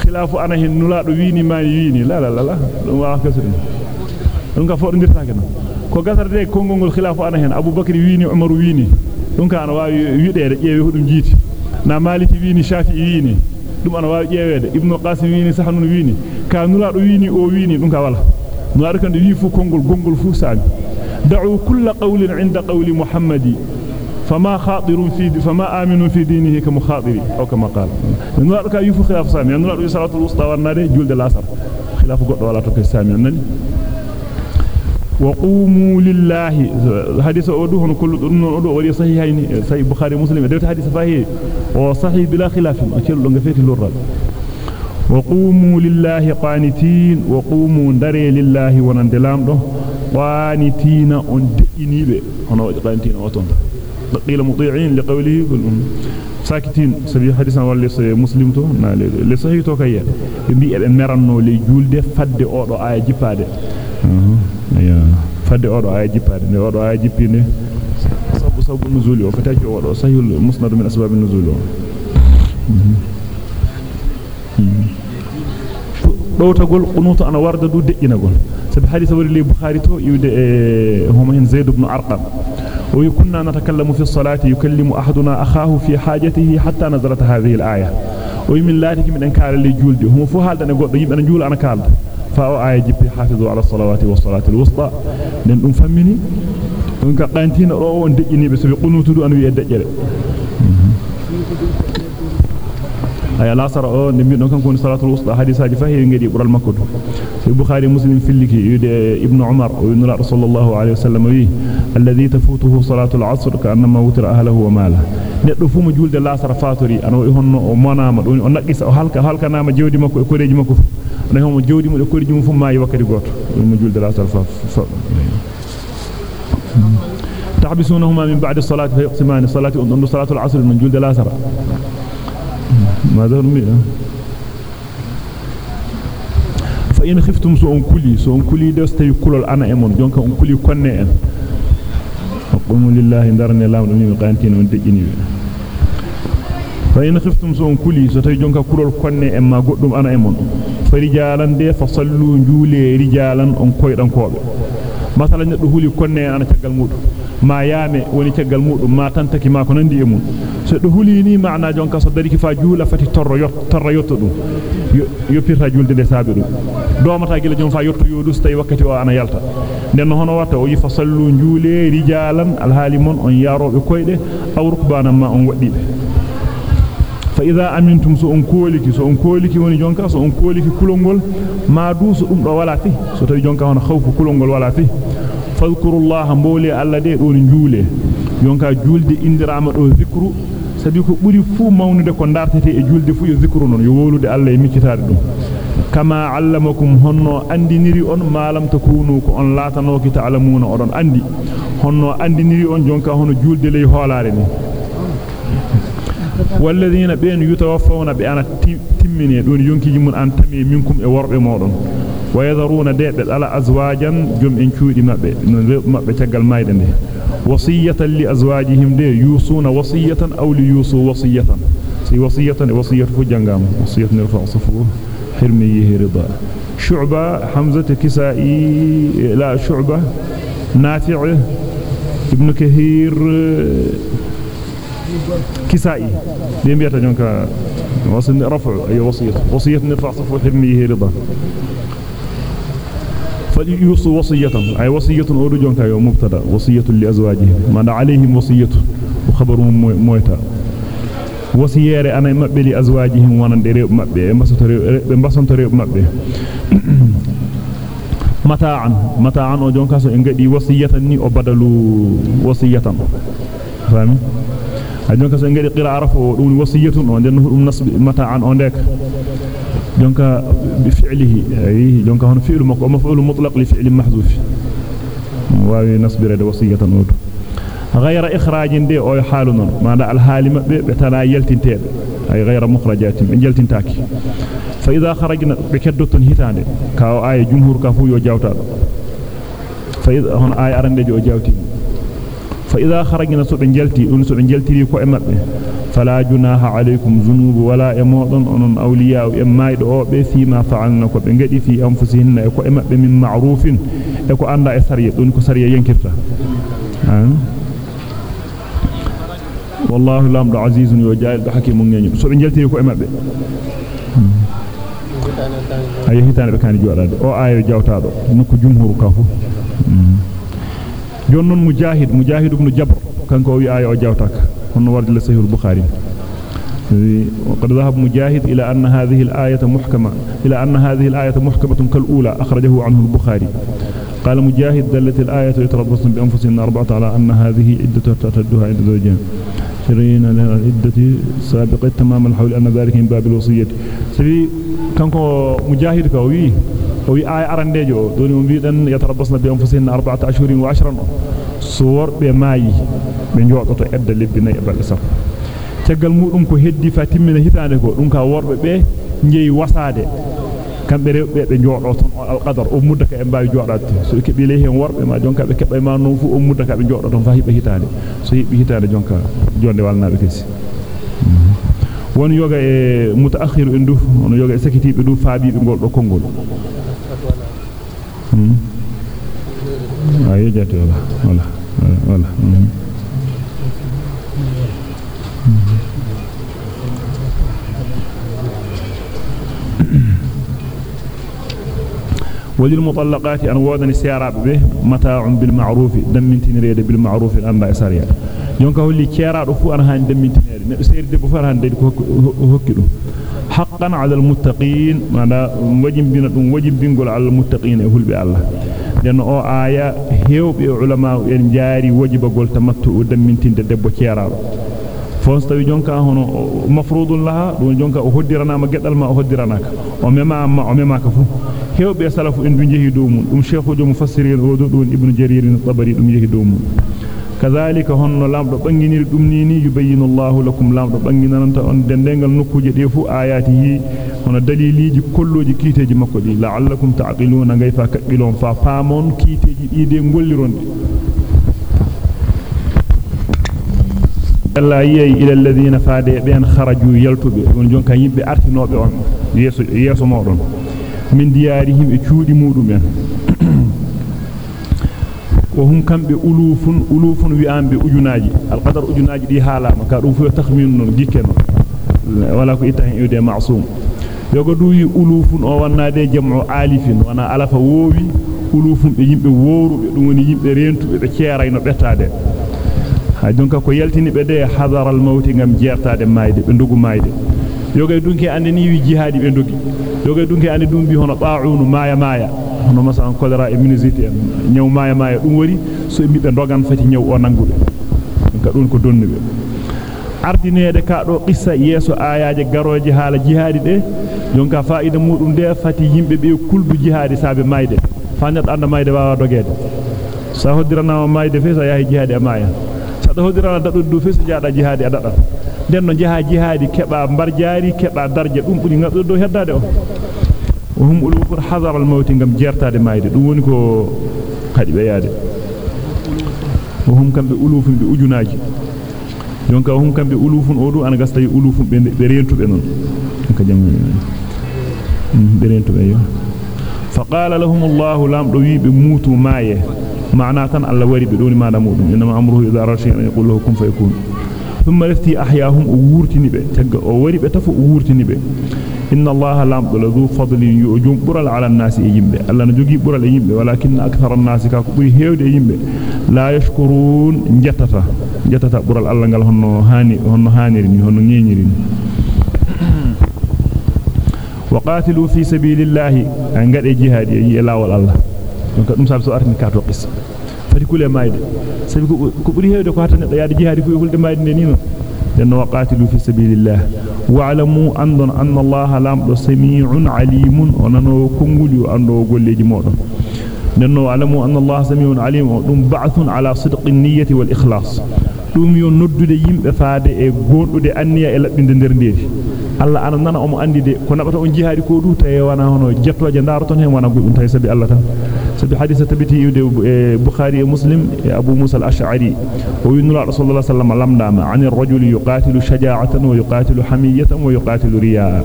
khilafu ana hen nulaado wiini ma wiini la la la dum wa kasudum dum ka fodirtaake non ko gasarde kongol khilafu ana hen abubakar wiini umar wiini dum ka ana waawi wiideede ƴeewe hudum jiiti na maliki wiini shafi wiini dum ana waawi ƴeeweede ibnu qasim wiini sahnun wiini ka nulaado wiini o wiini dum ka wala nulaado kan wi fu kongol gongol fu saami da'u kull qawlin 'inda qawli muhammadi فما خاطر في فما آمن في دينه كمخاطر أو كما قال نرى كا يفو خلاف سامي. نرى صلاة الوسطى ورنادي جولد العصر. خلاف قد ولا تكي سامي. أنني وقوموا لله. حديث أودو هن كل دون أودو ولي صحيحين. صحيح البخاري ومسلم. دوت حديث صحيح وصحيح بلا خلاف. أكيد لونغ فيتي لورال وقوموا لله قانتين. وقوموا دري لله ونندلام دو قانتين on de'inibe hono qanitin oton qila muti'in liqawlihi sakitin sabi hadisan walla muslim to na le sahih to kayya bi e meranno le julde fadde odo aya jipade ya fadde odo aya jippade ne odo aya jippinde sabu sabu nuzuli o fataji odo sahihul musnad min asbab an-nuzul dowtagol qunutu ana warda du dejjinagol sabi hadith wari li bukhari to yude homa hen zaid ibn arqam وكنا نتكلم في الصلاة يكلم أحدنا أخاه في حاجته حتى نزلت هذه الآية. ومن لا تكي من أنكار اللي جولد. هم فهال دانا قد يبقى نجول أنا كالد. فاو آية جبي حافظوا على الصلوات والصلاة الوسطى. لن أنفمني ونك قانتين رؤو اندجني بسبب قنوتو أنو يدجل ay lasara o ne midon kan koni salatul wusta hadisaaji fa heewi ngedi bural makko do fi bukhari muslim filliki yude ibnu umar o yunra sallallahu alayhi wasallam wi alladhi tafutuhu salatul asr ka annama wutira ahlihi wa mala neddo fu mo julde lasara fatori ana o honno o monama don o naqisa o halka halka nama jewdi makko e koreji makko ana homo jewdi mo e koreji mo fu maayi wakkati goto mo julde lasara fa تحبسونهما من بعد الصلاة فيقسمان الصلاة أن صلاة العصر من جلد الأسر ماذا نرمي فإن خفتم سوء كلي سوء كلي دستي كل الأنا إمون جونك أن كلي كوني إن وقوموا لله دارني الله من قانتين من تجيني فإن خفتم سوء كلي ستي جونك كل كوني إما قدم أنا إمون فرجالا دي فصلوا جولي رجالا أن كويران كوبي مثلا ندو هولي كوني أنا تقل مودو ma yaame woni ceggal mudum ma tantaki ma ko nandi e mun so do hulini maana jonka so dari ki fa juula fati torro yot torro yotto dum yoppirta julde de saabe dum domata gila jon fa yotto yodus tay wakkati o ana yalta den hono watta o yifa sallu juule rijalan alhali mon on yarobe koyde aw rukbana ma on wadibe fa idha amintum so on koliki so on koliki woni jonka so on koliki kulongol ma duso dum do wala fi so tawi jonka hono khawfu kulongol wala fi fadhkurullaha mbole alla de don juule yonka julde indirama do zikru sabi ko buri fu mawnude ko dartete e julde fu yo zikru non yo wolude alla e miccitaade dum kama allamakum honno andiniri on malam takunu ko on latano ki ta'lamuna odon andi honno andiniri on jonka hono julde ley hoolaare ni walladheena been yutawaffawna bi ana timmine don yonkiji mun an tami minkum e worbe modon ويذرون ديد على أزواجا جم إن كودي مبه مبه تقل مايدة وصية لأزواجهم دي يوصون وصية أو ليوصوا وصية سي وصية وصية فجنغام وصية نرفع صفوه حرميه رضا شعبة حمزة كسائي لا شعبة نافع ابن كثير كسائي دي بيتا جنكا وصية رفع أي وصية وصية نرفع صفوه حرميه رضا. فليوصوا وصية أي وصية أرجون كايو مبتدا وصية لأزواجهم ما عليهم وصية وخبرهم مويتا. وصية أنا مبه لأزواجهم وأنا دريب مبه بمبسن مبه متاعا متاعا أجون كاسو إنجدي وصية ني أبدلوا وصية. فاهمين؟ أجون كاسو إنجدي قراء عرفوا وصية وندنه نصب متاعا أندك jonka bi fi'lihi ay jonka hono fi'lu makko maf'ul mutlaq li fi'lin mahzuf. Waawi nasbirade wasiyatan odo غير إخراج دي أو حال نون ما دا الحال مبه بتنا يلتنتيب أي غير مخرجات من يلتنتاكي فإذا خرجنا بكدتن هتاند كاو آية جمهور كفو يو جاوتا فإذا هون آية أرند جو جاوتي فإذا خرجنا سوء جلتي أن سوء جلتي لي كأمبه فلا جناها عليكم زنوب ولا إمواطن أن أولياء إمائد أعب فيما فعلنا كبنجد في أنفسهن كأمبه من معروف. يكو أن لا إسرية أن كسرية ينكرت نعم. والله الأمر عزيز وجائل بحكيم ينجم. سوء جلتي لي كأمبه ayi hitane be kan jiwada o ayo jawtado nuku jumhur kafu. Jonnon mujahid mujahid ibn jabr kanko wi ayo jawtaka هن ورد لسيه البخاري وقد ذهب مجاهد إلى أن هذه الآية محكمة إلى أن هذه الآية محكمة كالأولى أخرجه عنه البخاري قال مجاهد دلت الآية يتربصن بأنفسهن أربعة على أن هذه عدة تعتدها عند زوجها شرين لها العدة سابقة تمام الحول أن ذلك من باب الوصية سبي كان مجاهد كوي وي آية أرنديجو دوني مبيدن يتربصن بأنفسهن أربعة أشهر وعشرا صور بماي من جوطة عدة لبنا يبال سف تقل مؤلم كو هدي فاتمنا هتاني كو دونك ورب بي نجي وسادة kambe rewbe be joodo ton al qadar o mudda ka e mbaawi joodade so kebi le hen worbe ma jonka be kebay ma non fu o mudda ka be joodo ton fa hibe hitande so hibe hitande jonka jonde walnaabe kesi won yoga e mutaakhiru en du on yoga e sakitibe du faabibe gol do kongol ayo jati wala wala wala وللمطلقات أن وودن سيارة به متاع بالمعروف دمنتين ريد بالمعروف الأنبا إساريا يونك هو اللي كيرا رفو أنا هان دمنتين ريد سير دي بفر هان دي هكذا حقا على المتقين ماذا وجب بنا وجب بنقول على المتقين يقول بالله لأن أو آية هيو بعلماء ينجاري وجب قول تمتع دمنتين دبو كيرا fon tawi jonka hono mafrudun laha dum jonka o hoddirana ma gedal ma o hoddiranaka o mema ma o mema ka fu hewbe salafu en du jehi dow mun dum sheikhujo mufassirin mun kazalika honno lamdo banginiri dum ni ni yubayyinu Allahu lakum lamdo banginanta on dendengal nokkuje de fu ayatihi hono daliliji kolloji kiteji makko di la'allakum ta'qiluna gayfa kabilon fa famon kiteji dide gollironde Allah yey ila alladhina faade ben kharaju yaltube on jonka yimbe artinobe on yeso yeso modon min diyarihim e cuudi mudum en wa hum kambe ulufun ulufun wi ambe ujunaaji alqadar ujunaaji وهم كم بألوف ألوف ويان بأجناج القدر أجناج دي حالا مكاروف تخمين جيكنا ولا كيتهن يدي معصوم يقدو ألوف وأنا دي جمع آلف وأنا ألف ووي ألوف بجيب وورو بدون يجيب رينت بكيارين بيتاد هيدونك كو يلتني بدي حضر الموت نعم جيرتاد مايد بندوق مايد يقدونك أنني وجهادي بندوق يقدونك أنني دون بيهن طاعون مايا مايا hono masalan kolera e minusite en. Nyaw maya maya dum wari so e mibbe dogan fati nyaw o nangude ka dun ko donnube ardinede ka do qissa yeso ayaje garoje hala jihadi de jonka faida mudum de fati yimbe be kulbu jihadi sabe mayde fanyat anda mayde wawa dogede sa hoddirana mayde fe sa yahi jihadi e maya sada hodirana dadu du fes jaada jihadi adada den no jaha jihadi keba mbar jaari keba darje dum buri ngado do heddade o وهم الوكر حذر الموت كم جرت هذا مايد دونكو قد بياد وهم كم بألوف بأجناج. يونك وهم كم بألوف أدو أنا قصدي ألوف برينتو بينون. كجمع برينتو أيوه فقال لهم الله لام روي بموت ماية. معناة تن الله وري بدون ما نموت إنما أمره إذا رشي أن يقول لهكم فيكون. ثم رفتي أحياهم أورتني به تج أوري بتفو أورتني به ان الله لام ذو فضل يجوم برال على الناس ييمبه الله نجوغي برال ييمبه ولكن أكثر الناس كاكو بري هيوده ييمبه لا يشكرون جتتا جتتا برال الله honno hani honno haniri ni honno ngenyiri وقاتلوا في سبيل الله ان غدي جهاد يي لاول الله donc dum sabi so artini kato qissa fati kule mayde sabi ko buri heewde ko hatta neddo yaade jihadi fu hulde mayde ne لنقاتل في سبيل الله. وعلموا أن أن الله لام سميع عليم. وننو كنغلو أنو غوليجي مودو ننو علموا أن الله سميع عليم. دون بعث على صدق النية والإخلاص. دوم يو نودودي ييمبا فادي اي غوندودي أنيا اي لابيند ندير ندي الله أنا نانا امو انديدي كو نابتا أون جيهادي كو دو تاي وأنا هونو. جيتوجي نارتون هي وأنا غوبن تاي سبي الله تعالى e e musa al-ash'ari wa yunula rasulullah sallallahu alaihi wasallam lamdama an ar-rajul yuqatilu shaja'atan wa yuqatilu hamiyatan wa yuqatilu riya'a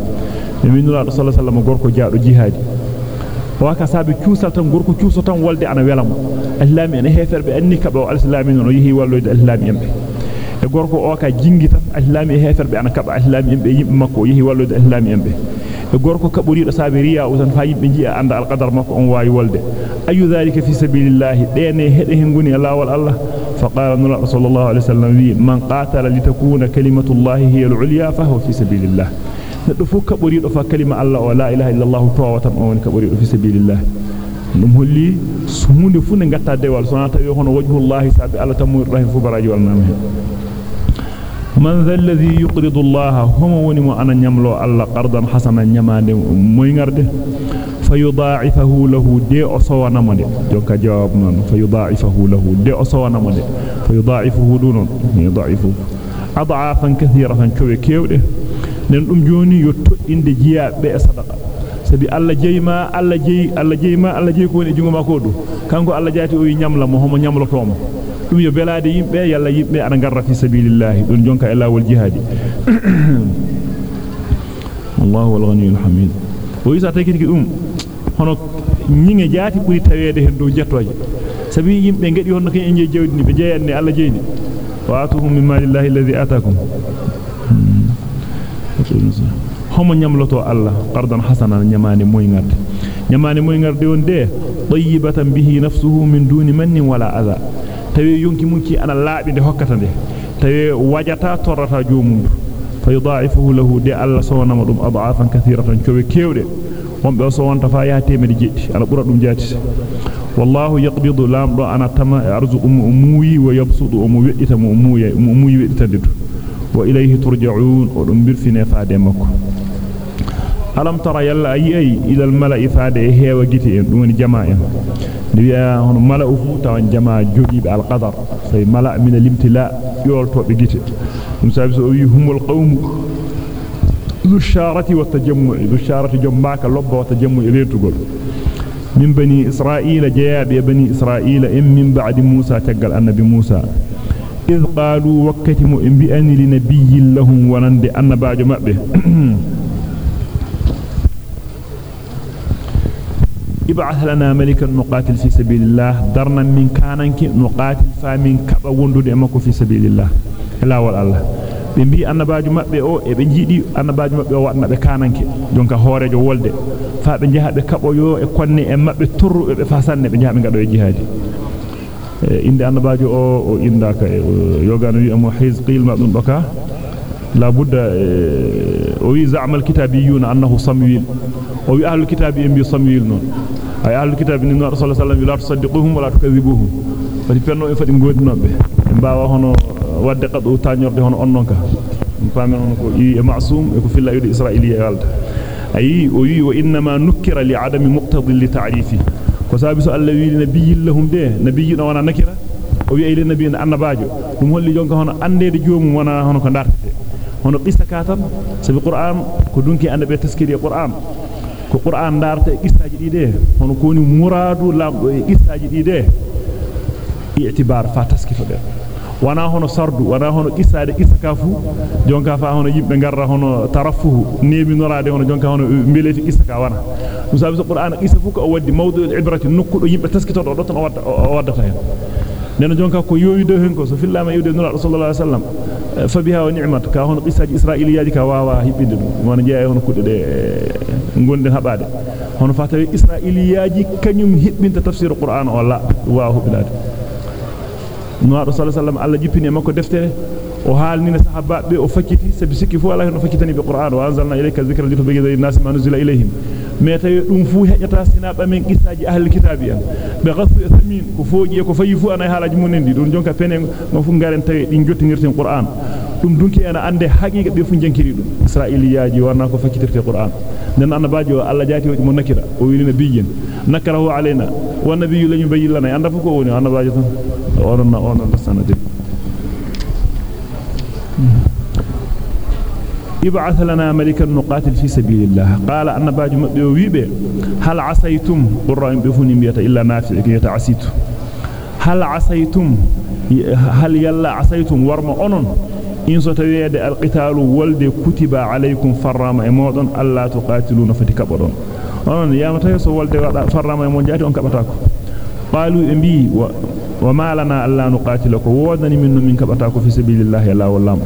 e yunula rasulullah sallallahu alaihi wasallam gorko jaado jihadi waka sabi ciusal tan gorko ciuso tan walde ana welamo islami en heferbe anni kabo al-islami no yihi walloyde islami embe e gorko o ka jingi tan islami heferbe ana kaba islami embe yimbe makko yihi wallude islami embe e gorko kaburido sabe riya usan fa yimbe jiya anda alqadar makko on wayi wolde ayu dhalika fi sabilillah dene hede henguni lawal allah فقال النبي صلى الله عليه وسلم من قاتل لتكون كلمة الله هي العليا فهو في سبيل الله ندو فو كبريدو فا كلمة الله ولا إله إلا الله توة أون كبريدو في سبيل الله dum holli hunde fu ne gatta dewal so tawi hono wajhullahi sabi alla tamu rahim fu baraji wal nam man dhal ladhi yuqridu allaha huma woni mo ana nyamlo alla qardan hasanan nyamande moy ngarde fayudha'ifahu lahu de o sowana mo de joka jawab non fayudha'ifahu lahu de o sowana mo de fayudha'ifuhu dunon yudha'ifu ad'afan kathiratan kowe kewde nen dum joni yo toddinde jiyabe e sadaqa sabi alla jeyma alla jey alla jeyma alla jey ko woni jungo mako do kanko alla jati o wi nyamla mo homo nyamlotomo dum yo belade yimbe yalla yimbe ana garra fi sabilillah don jonka ila wal jihadi wallahu wal ghaniyul hamid o isa takiti dum hono nyinge jati buri tawede hen do jettoje sabi yimbe ngedi hono kay en jewdi ni be jeyanne alla jeyni wa atuhum min malillahi alladhi atakum homo nyamloto Allah qardan hasanan nyamani moy ngarde nyamani moy ngarde wonde tayyibatan bihi nafsuhu min duni mannin wala adha tawi yonki munki ana laabi de hokkata de tawi wajata torrata joomum fayudha'ifuhu lahu de Allah sawnama dum ad'afan kathiratan kowe kewde wonbe so wonta fa ya temedi jeddi ana bura dum jati wallahu yaqbidu lamdo ana tama arzuqu umuyi wa yabsudu umu wedita mu umuyi umuyi weditande do wa وإليه ترجعون. ونبر في نفع دمك. ألم ترى يلا أي أي إلى الملأ فادي هي وقيت من جماعة. نبيا هن ملأ فوتا من جماعة جريب القدر في ملأ من الامتلاء يولتوا بقيت مسابس هم القوم. ذو الشارة والتجمع. ذو الشارة جمعك اللب والتجمع إليه تقول. من بني إسرائيل جاء بني إسرائيل إن من بعد موسى تقل النبي موسى. إذ قالوا وكتم إن بأن لنبي لهم ونند أن بعد مأبه ابعث لنا ملكا نقاتل في سبيل الله درنا من كاننك نقاتل فمن كبا وندود امكو في سبيل الله لا والله be mbi annabaaju mabbe o e be jidi annabaaju mabbe o wadna be kananke jonka hoorejo wolde fa be jaha be kaboyo e konne e mabbe turru be fasanne be jaha be ngado e jihadi inde annabaaju o o indaka yogano wi amu hizqil madun doka la budda o wi za'mal kitabiyuna annahu samwil o wi ahlul kitabi en bi samwil non ay ahlul kitabi ni rasul sallallahu alaihi wasallam la tusaddiquhum wala tukadhibuhum fadi penno e fadi godinobe ko yi e ma'sum e ko filla yude israiliya walda ayi o yi wa inma nukkira li adami muqtadi li ta'rifi وسابي سؤال النبي النبي لهم ده نبي جن وأنا نكرة وبي أي النبي أنا باجو المهم اللي هنا أندي اليوم وأنا هنا كنارتي هنا قصة كاتم سب القرآن كدون كي أنا بيتسكير القرآن كقرآن دارت قصة جديدة هنا كوني مرادو لا قصة جديدة اعتبار فاتسكير wana hono sardu wana hono qissade qissa ka fu jonka fa hono yimbe garra hono tarafuhu nebi norade hono jonka hono mbeleti qissa ka wana dum sabi so qur'an qissa fu ko waddi mawdu'ul ibrati nokkudo yimbe taskito do don o wadda o waddata hen neno jonka ko yoyude hen ko so fillama yude nura sallallahu alaihi wasallam fa biha wa ni'mat ka hono qissaji israiliyaji ka wawa hibbinde dum wona jeeya hono kudde de gonde habade hono fa tawi israiliyaji kanyum hibbinta tafsir qur'an o la wa hubbilade nuwaado sallallahu alaihi wasallam alla jippini makko deftere o haalnina sahabaabe o fakkiti sabi sikki fu ala no fakkitani be qur'an wa anzalna ilayka dhikra litubayyana lin-nasi ma nuzila ilayhim me tawi dum fu hejjata sinaba men qissaji ahli kitabi en be ghasu thamin ko fooji ko fayi fu ana haalaji munendi don jonka pene mo fu ngaren tawi din jottinirten qur'an dum dunki ena ande haqiqa be fu jankiri dum israiliyaaji warna ko fakkitirte qur'an den annabajo alla jati wadi mo nakira o wi nabiyyin nakarahu alaina wa nabiyyu lan yubayyin lana anda fu ko woni annabajo tan onon onon sanade ابعث لنا ملكا نقاتل في سبيل الله قال أن باج مبيويبه هل عصيتم قرأ بفني ميتا إلا نافع يتعسيت هل عصيتم هل يلا عصيتم ورم أنن إن ستويد القتال ولد كتب عليكم فرام إمودن ألا تقاتلون فتكبرون أنن يا متى يسو ولد فرام إمون جاتي أن كبتاكو قالوا إنبي وما لنا ألا نقاتلكم وودني من من كبتاكو في سبيل الله لا والله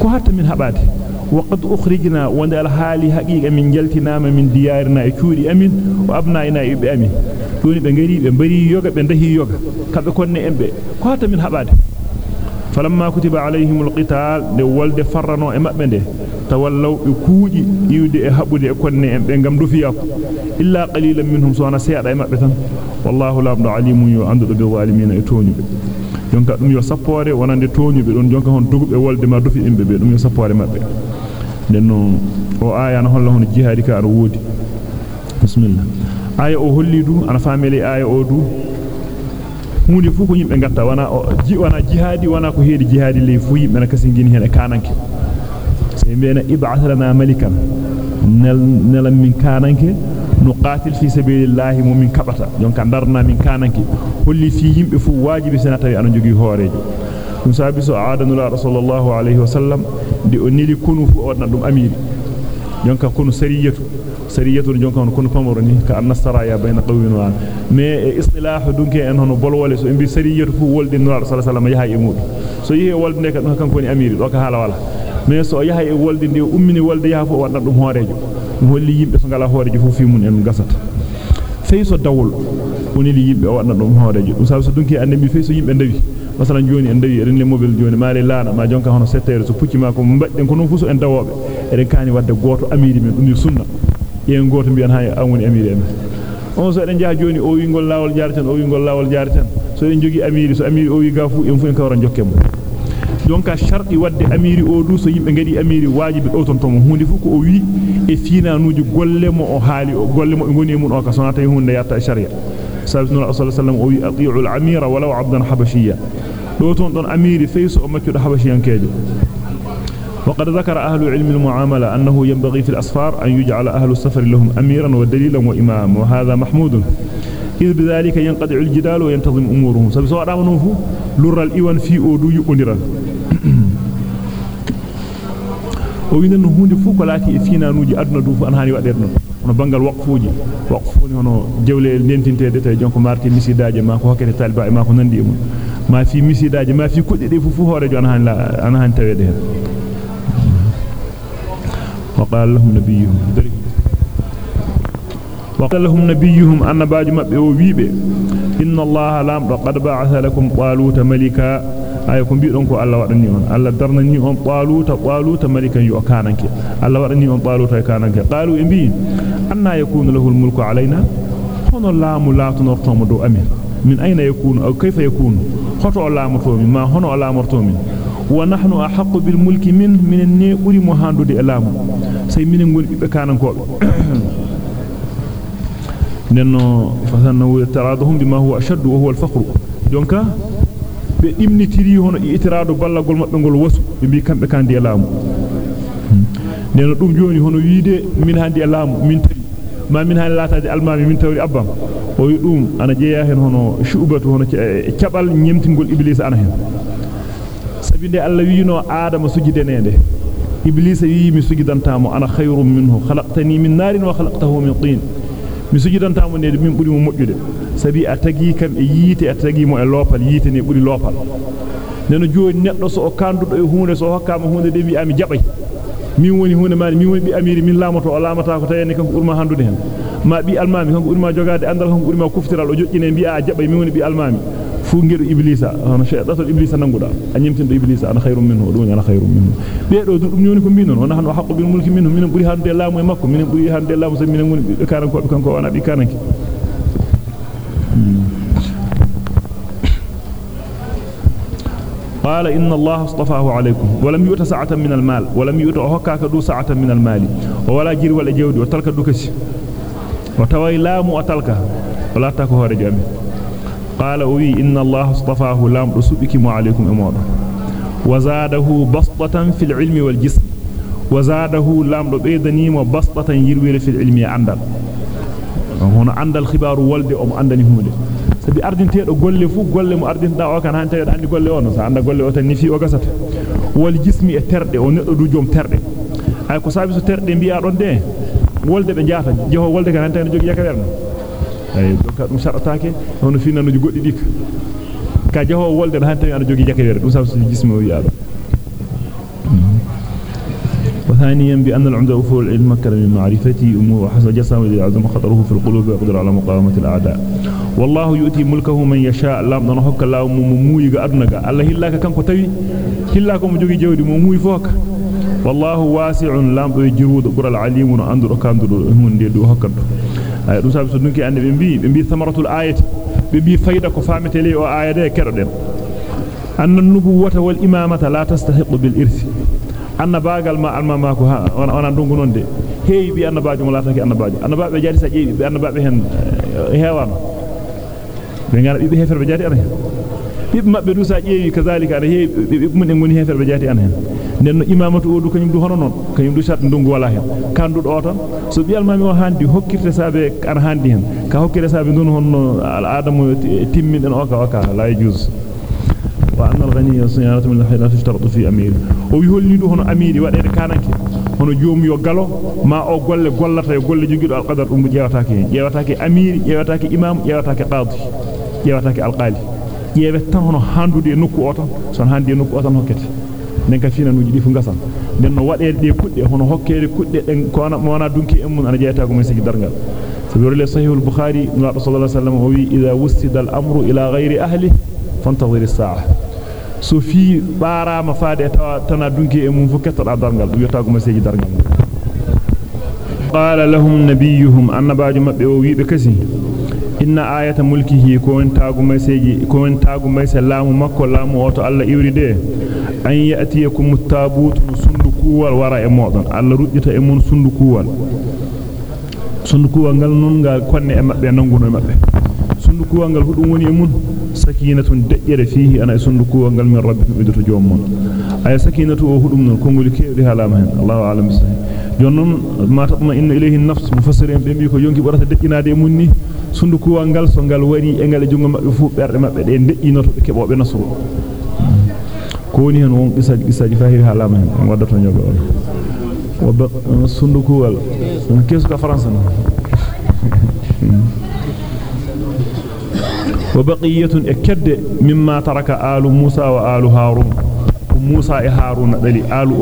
ko hatta min habade وقد أخرجنا وند الحالي حقيقة من جلتنا من ديارنا كوري أمين وأبنائنا إبي أمين دوني بنغري بنبري يوغا بندهي يوغا. كابي كوني أمبي. كواتا من حباد e iwde e habude e konne en be ngam dofiyako illa qalilan minhum sona seeda e mabbe tan wallahu la alimun yu andudo be zalimina e toñube jonka dum yo sappore wonande toñube don jonka hon dugube wolde ma dofi imbe be dum yo sappore mabbe den no o aya na holla hon jihadi ka ar wodi bismillah aya o holli du ana famele aya o du hunde fu ko yimbe gatta wana ji wana jihadi wana ko heedi jihadi le fu yimbe na kasingini hen e kananke se mbena ib'ath lana malikan nel min kananke nuqatil fi sabilillahi mumin kabata jonka darna min kananke holli fi yimbe fu wajibi sena tawi ana jogi hoorejo dum sabi so aadanu la sallallahu alayhi wa sallam di onili kunu fu wadna dum amiri jonka kunu sariyatu sariyatu jonka on kunu pamoro ni ka annasara ya bayna qawmin wa me istilahu dunke en hono bolwole so imbi sariyatu fu wolde nura sallallahu alayhi wa sallam yaha e mudi so yihe wolde ka dum kanko ni amiri do ka hala wala me so yaha e wolde ndi ummini wolde yaha fu wadna dum hoorejo dum holli yimbe so ngala hoorejo fu fi mun en gasata fey so dawol wonili yimbe wadna dum hoorejo dum sabi so dunke annabi fey so yimbe ndawi masalan joni en dawi eden le mobile joni maale laana ma jonka hono settere so pucci ma ko mbadden ko non fu so en dawobe eden kaani wadde goto amiri men dum sunna en goto mbiyan hay amuni amiri en on so eden jaha joni o wi ngol lawol jaratan o wi ngol lawol jaratan so en jogi amiri so amiri o wi gafu en fu en kawra jokke mo jonka sharti wadde amiri o du so yimbe ngadi amiri wajibi do ton tomo hunde fu ko o wi e finanuji golle mo o haali o golle mo ngoni mun o ka sonata hunde yatta sharia sallallahu alaihi wasallam o wi ati'u al-amira walau 'abdan habashiyya do ton don amiri feyso o maccudo habashiyankejo وقد ذكر أهل علم المعاملة أنه ينبغي في الأسفار أن يجعل أهل السفر لهم أميرا ودليلا وإماما وهذا محمود. إذ بذلك ينقطع الجدال وينتظم أمورهم. سبسوا رامنوه لر الإيوان في أودو يؤنرا. وين هوندي فوق لاتي فينا نوجي أدنى دوف أنهاني وأدرنا ono bangal waqfuji waqfuni hono jewle dentintede tay jonko marti misidaaje ma ko hokkete taliba e ma ko nandi e mun ma fi misidaaje ma fi kudde de fu fu hore jo an han la an han tawede hen وقال لهم نبيهم وقال لهم نبيهم أن باج مبه ويبه إن الله لام قد بعث لكم طالوت ملكا أيكم بيدون كو الله ودني on Allah darnani on taluta taluta malikan yu kananke Allah wadani on taluta kananke qalu imbi anna yakunu lahu almulku alaina hono laamu laatortomo do amin min ayna yakunu aw kayfa yakunu hoto laamoto min ma hono laamorto min ونحن أحق بالملك من من النّي أري مهند الإعلام سي من نقول كان نقول لأنه فسنو اعتراضهم بما هو أشد وهو الفقر دونك بإمن تري هنا اعتراض بالله قول ما بنقول وس يبي كان كان الإعلام لأنه دوم جوني هنا يد من هند الإعلام من تري ما من هند لا تدي ألمام من تري أبا ويقوم أنا جاية هنا شعبة هنا كبل نيمتين قول إبليس أنا هنا sabi de Allah wiino adama sujidenede iblis wi mi sujidantamo ana khayrum minhu khalaqtani min narin wa khalaqtahu min tin mi sujidantamo ne min buri mo mojjude sabi a tagi kam e yite a mo e lopal yite ne buri lopal neno joni neddo so o kandudo e hunde so hokkama hunde de mi ami jabay min woni hunde mari min woni bi amiri min lamoto o lamata ko tayene kanko urma handude hen ma bi almami kanko urma jogade andal kanko urma kuftiral o jojjine bi a jabay min woni bi almami fu ngedo iblisa hono shaytatul iblisa nanguda a nyimtindo iblisa ana khairum minhu dum ana khairum minhu beedo dum nyoni ko minon hono hanu haqqu bil mulki minhu minen buri hande laamu e makko minen buri hande laamu sa minen woni be karan ko be kanko wana bi kananki قال إن الله اصطفاه عليكم ولم يؤت سعة من المال ولم يؤت هكاك دو سعة من المال ولا جير ولا جودي وتلك دوكسي وتوي لام وتلك ولا تكو هو رجامي قال أوي إن الله اصطفاه لام رسوبك معليكم أمور. وزاده بسطة في العلم والجسم. وزاده لام ربيدني وبسطة يروي في العلم عندل. هنا عند الخبر والد أم عندني هم لي سبي أردن تير أقول لي فوق قول لي ما أردن دعوة كان هان تير عندي قول لي أنا سأعند قول لي أتني في أقصد والجسم يترد ونرجوم ترد. أي كسابي سترد بيا رندي. والد بنجاف جهو والد كان هان تير نجوك يا كبرنا وثانيا بأن العمد أفو العلم كان من معرفة أمور وحسن جسام لعظم خطره في القلوب يقدر على مقاومة الأعداء والله يؤتي ملكه من يشاء لابد نحك الله ممموي أرنك الله إلا كان قتبي إلا كم جوغي جود ممموي فوق والله واسع لابد جرود قرى العليم وأندر أكاندر أهون ديدو هكذا ay dum sabi so dunki ande be bi be bi thamaratul ayati be bi fayda ko famete le o ayade keroden anna nubuwata wal imamata la tastahiqu bil irthi anna bagal ma alma ma ko wana dungu non de heewi bi annabaajo mo laataki annabaajo annabaabe jaati sa jeewi be annabaabe hen heewano be ngara bibe heferbe jaati ana hen bibe mabbe du sa jeewi kazalika ana heewi bibe mun en ngoni heferbe jaati ana hen nenno imamatu o du kanyum du hono non kanyum du shat ndungu wala hen kandudo o tan so bi almami o handi hokkirte sabe ana handi hen ka hokkire sabe dun honno al adamu timmin o ka o ka la yajuz وأن الغني صيانة من الحياة تشترط في أمير ويهولني دو هنا أميري وأنا كانك hono joom yo galo ma o golle gollata e golle jogido alqadar dum jeewataake jeewataake amiri jeewataake imam jeewataake qadi jeewataake alqali jeewe tan hono handude e nokku o tan son handi e nokku o tan hokkete den ka finanuji di fu ngasan den no wadeede de kudde hono hokkede kudde den ko na mona dunki en mun ana jeeta ko men sigi dargal sabi le sahih al-bukhari nabi sallallahu alaihi wasallam wi idha wusida al-amru ila ghairi ahli fantazir as-sa'a so fi barama faade tawa tana dunki e mum fu kettoda dargal dum yotago maseji dargal qala lahum nabiyuhum annabaaju mabbe o wiibe kasi inna ayata mulkihi ko en taagu maseji ko en taagu mayse laamu makko laamu oto alla iwride an yatiyakum at-tabut sundukuwal wara e modon alla rujjita e mun sundukuwal sundukuwal ngal non ngal konne e mabbe nanguno e mabbe sundukuwal ngal hudum woni e mun sakinatun dejjere fihi ana sunduku ngal min rabbikum iduto jommon ay sakinatu o hudum non kongoli kewdi halama hen Allahu a'lam bisahi jonnon ma tatma inna ilayhi an-nafs mufassirin be bi ko yonki borata dejjinaade e munni sunduku ngal so ngal wari e ngal jungo mabbe fu berde mabbe de dejjinoto be kebobe nasru ko woni hen won bisaji bisaji fahi halama hen on waddato nyogo on wa sunduku wal kesu ka france non وبقية اكد مما ترك آل موسى وآل هارون موسى هارون دلي آل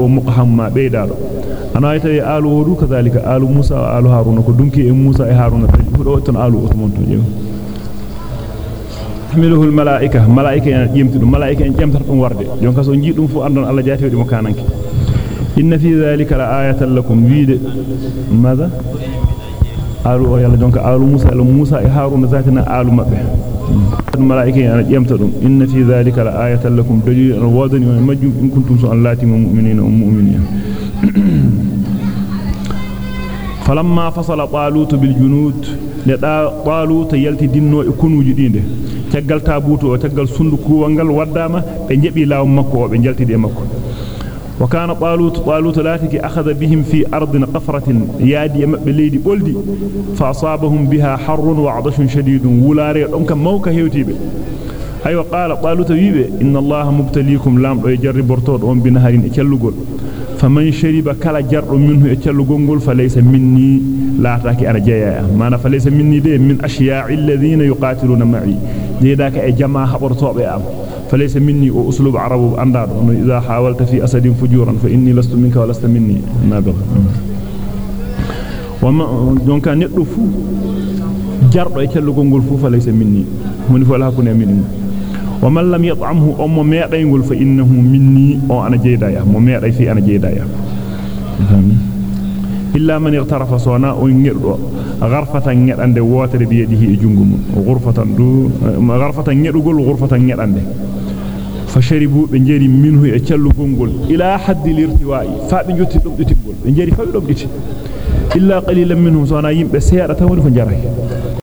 أو مقهم ما بيدادو أنا يتي آل ودو كذلك آل موسى وآل هارون كو دونكي موسى هارون دلي فدو تن آل عثمان تو جيو تحمله الملائكة. ملائكة يمتدو. ملائكة إن جمتر دum warde jonka so jii dum fu andon Allah jaati wadi mo kananke inna fi dhalika la ayatan lakum wiide ماذا؟ آل أو يلا jonka آل موسى. موسى هارون ذاتنا آل مبه. الملائكة أنا يمتدون إن في ذلك لآية لكم. دليل وادني ومجم إن كنتم سؤالات مؤمنين ومؤمنين. فلما فصل طالوت بالجنود لدا طالوت يلتي دينو إكونوجي دينده. تغال تابوت أو تغال سندكو وانغال وداما be jebi law makko be jaltide makko وكان طالوت طالوت لاتك أخذ بهم في أرض قفرة يادي مبليدي بولدي فأصابهم بها حر وعطش شديد ولاري. أمك موكا هيوتيبه. أيوة قال طالوت ويبه إن الله مبتليكم لام يجرب برتود أم بنهر إكلغول فمن شرب كلا جر منه إكلغول فليس مني. لا تاكي أنا جايا ما فليس مني دي من أشياء الذين يقاتلون معي. دي ذاك جماعة برتوب يا أم. فليس مني وأسلوب عرب أنداد. إذا حاولت في أسد فجورا فإني لست منك ولست مني. نابغ وما دونك نيدو فو. جارdo e cellugo ngol fu falaysa minni honi fo la hakune minni wa man lam yat'amhu umma meeday ngol fa innahu minni o ana jeydaya mo meeday ومن لم يطعمه أم ميادا يقول فإنه مني أو أنا جيدايا مميادا في أنا جيدايا. إلا من اغترف صناء ونقرد غرفة نقرد عند واتر بيده جنقم غرفة غرفة نقرد قول غرفة نقرد عنده فشربوا بنجري منه يتشلوا قول إلى حد الارتواء. فبنجوت لبدت قول بنجري فبنجوت إلا قليلا منهم صناء يمبسيارة ونفنجره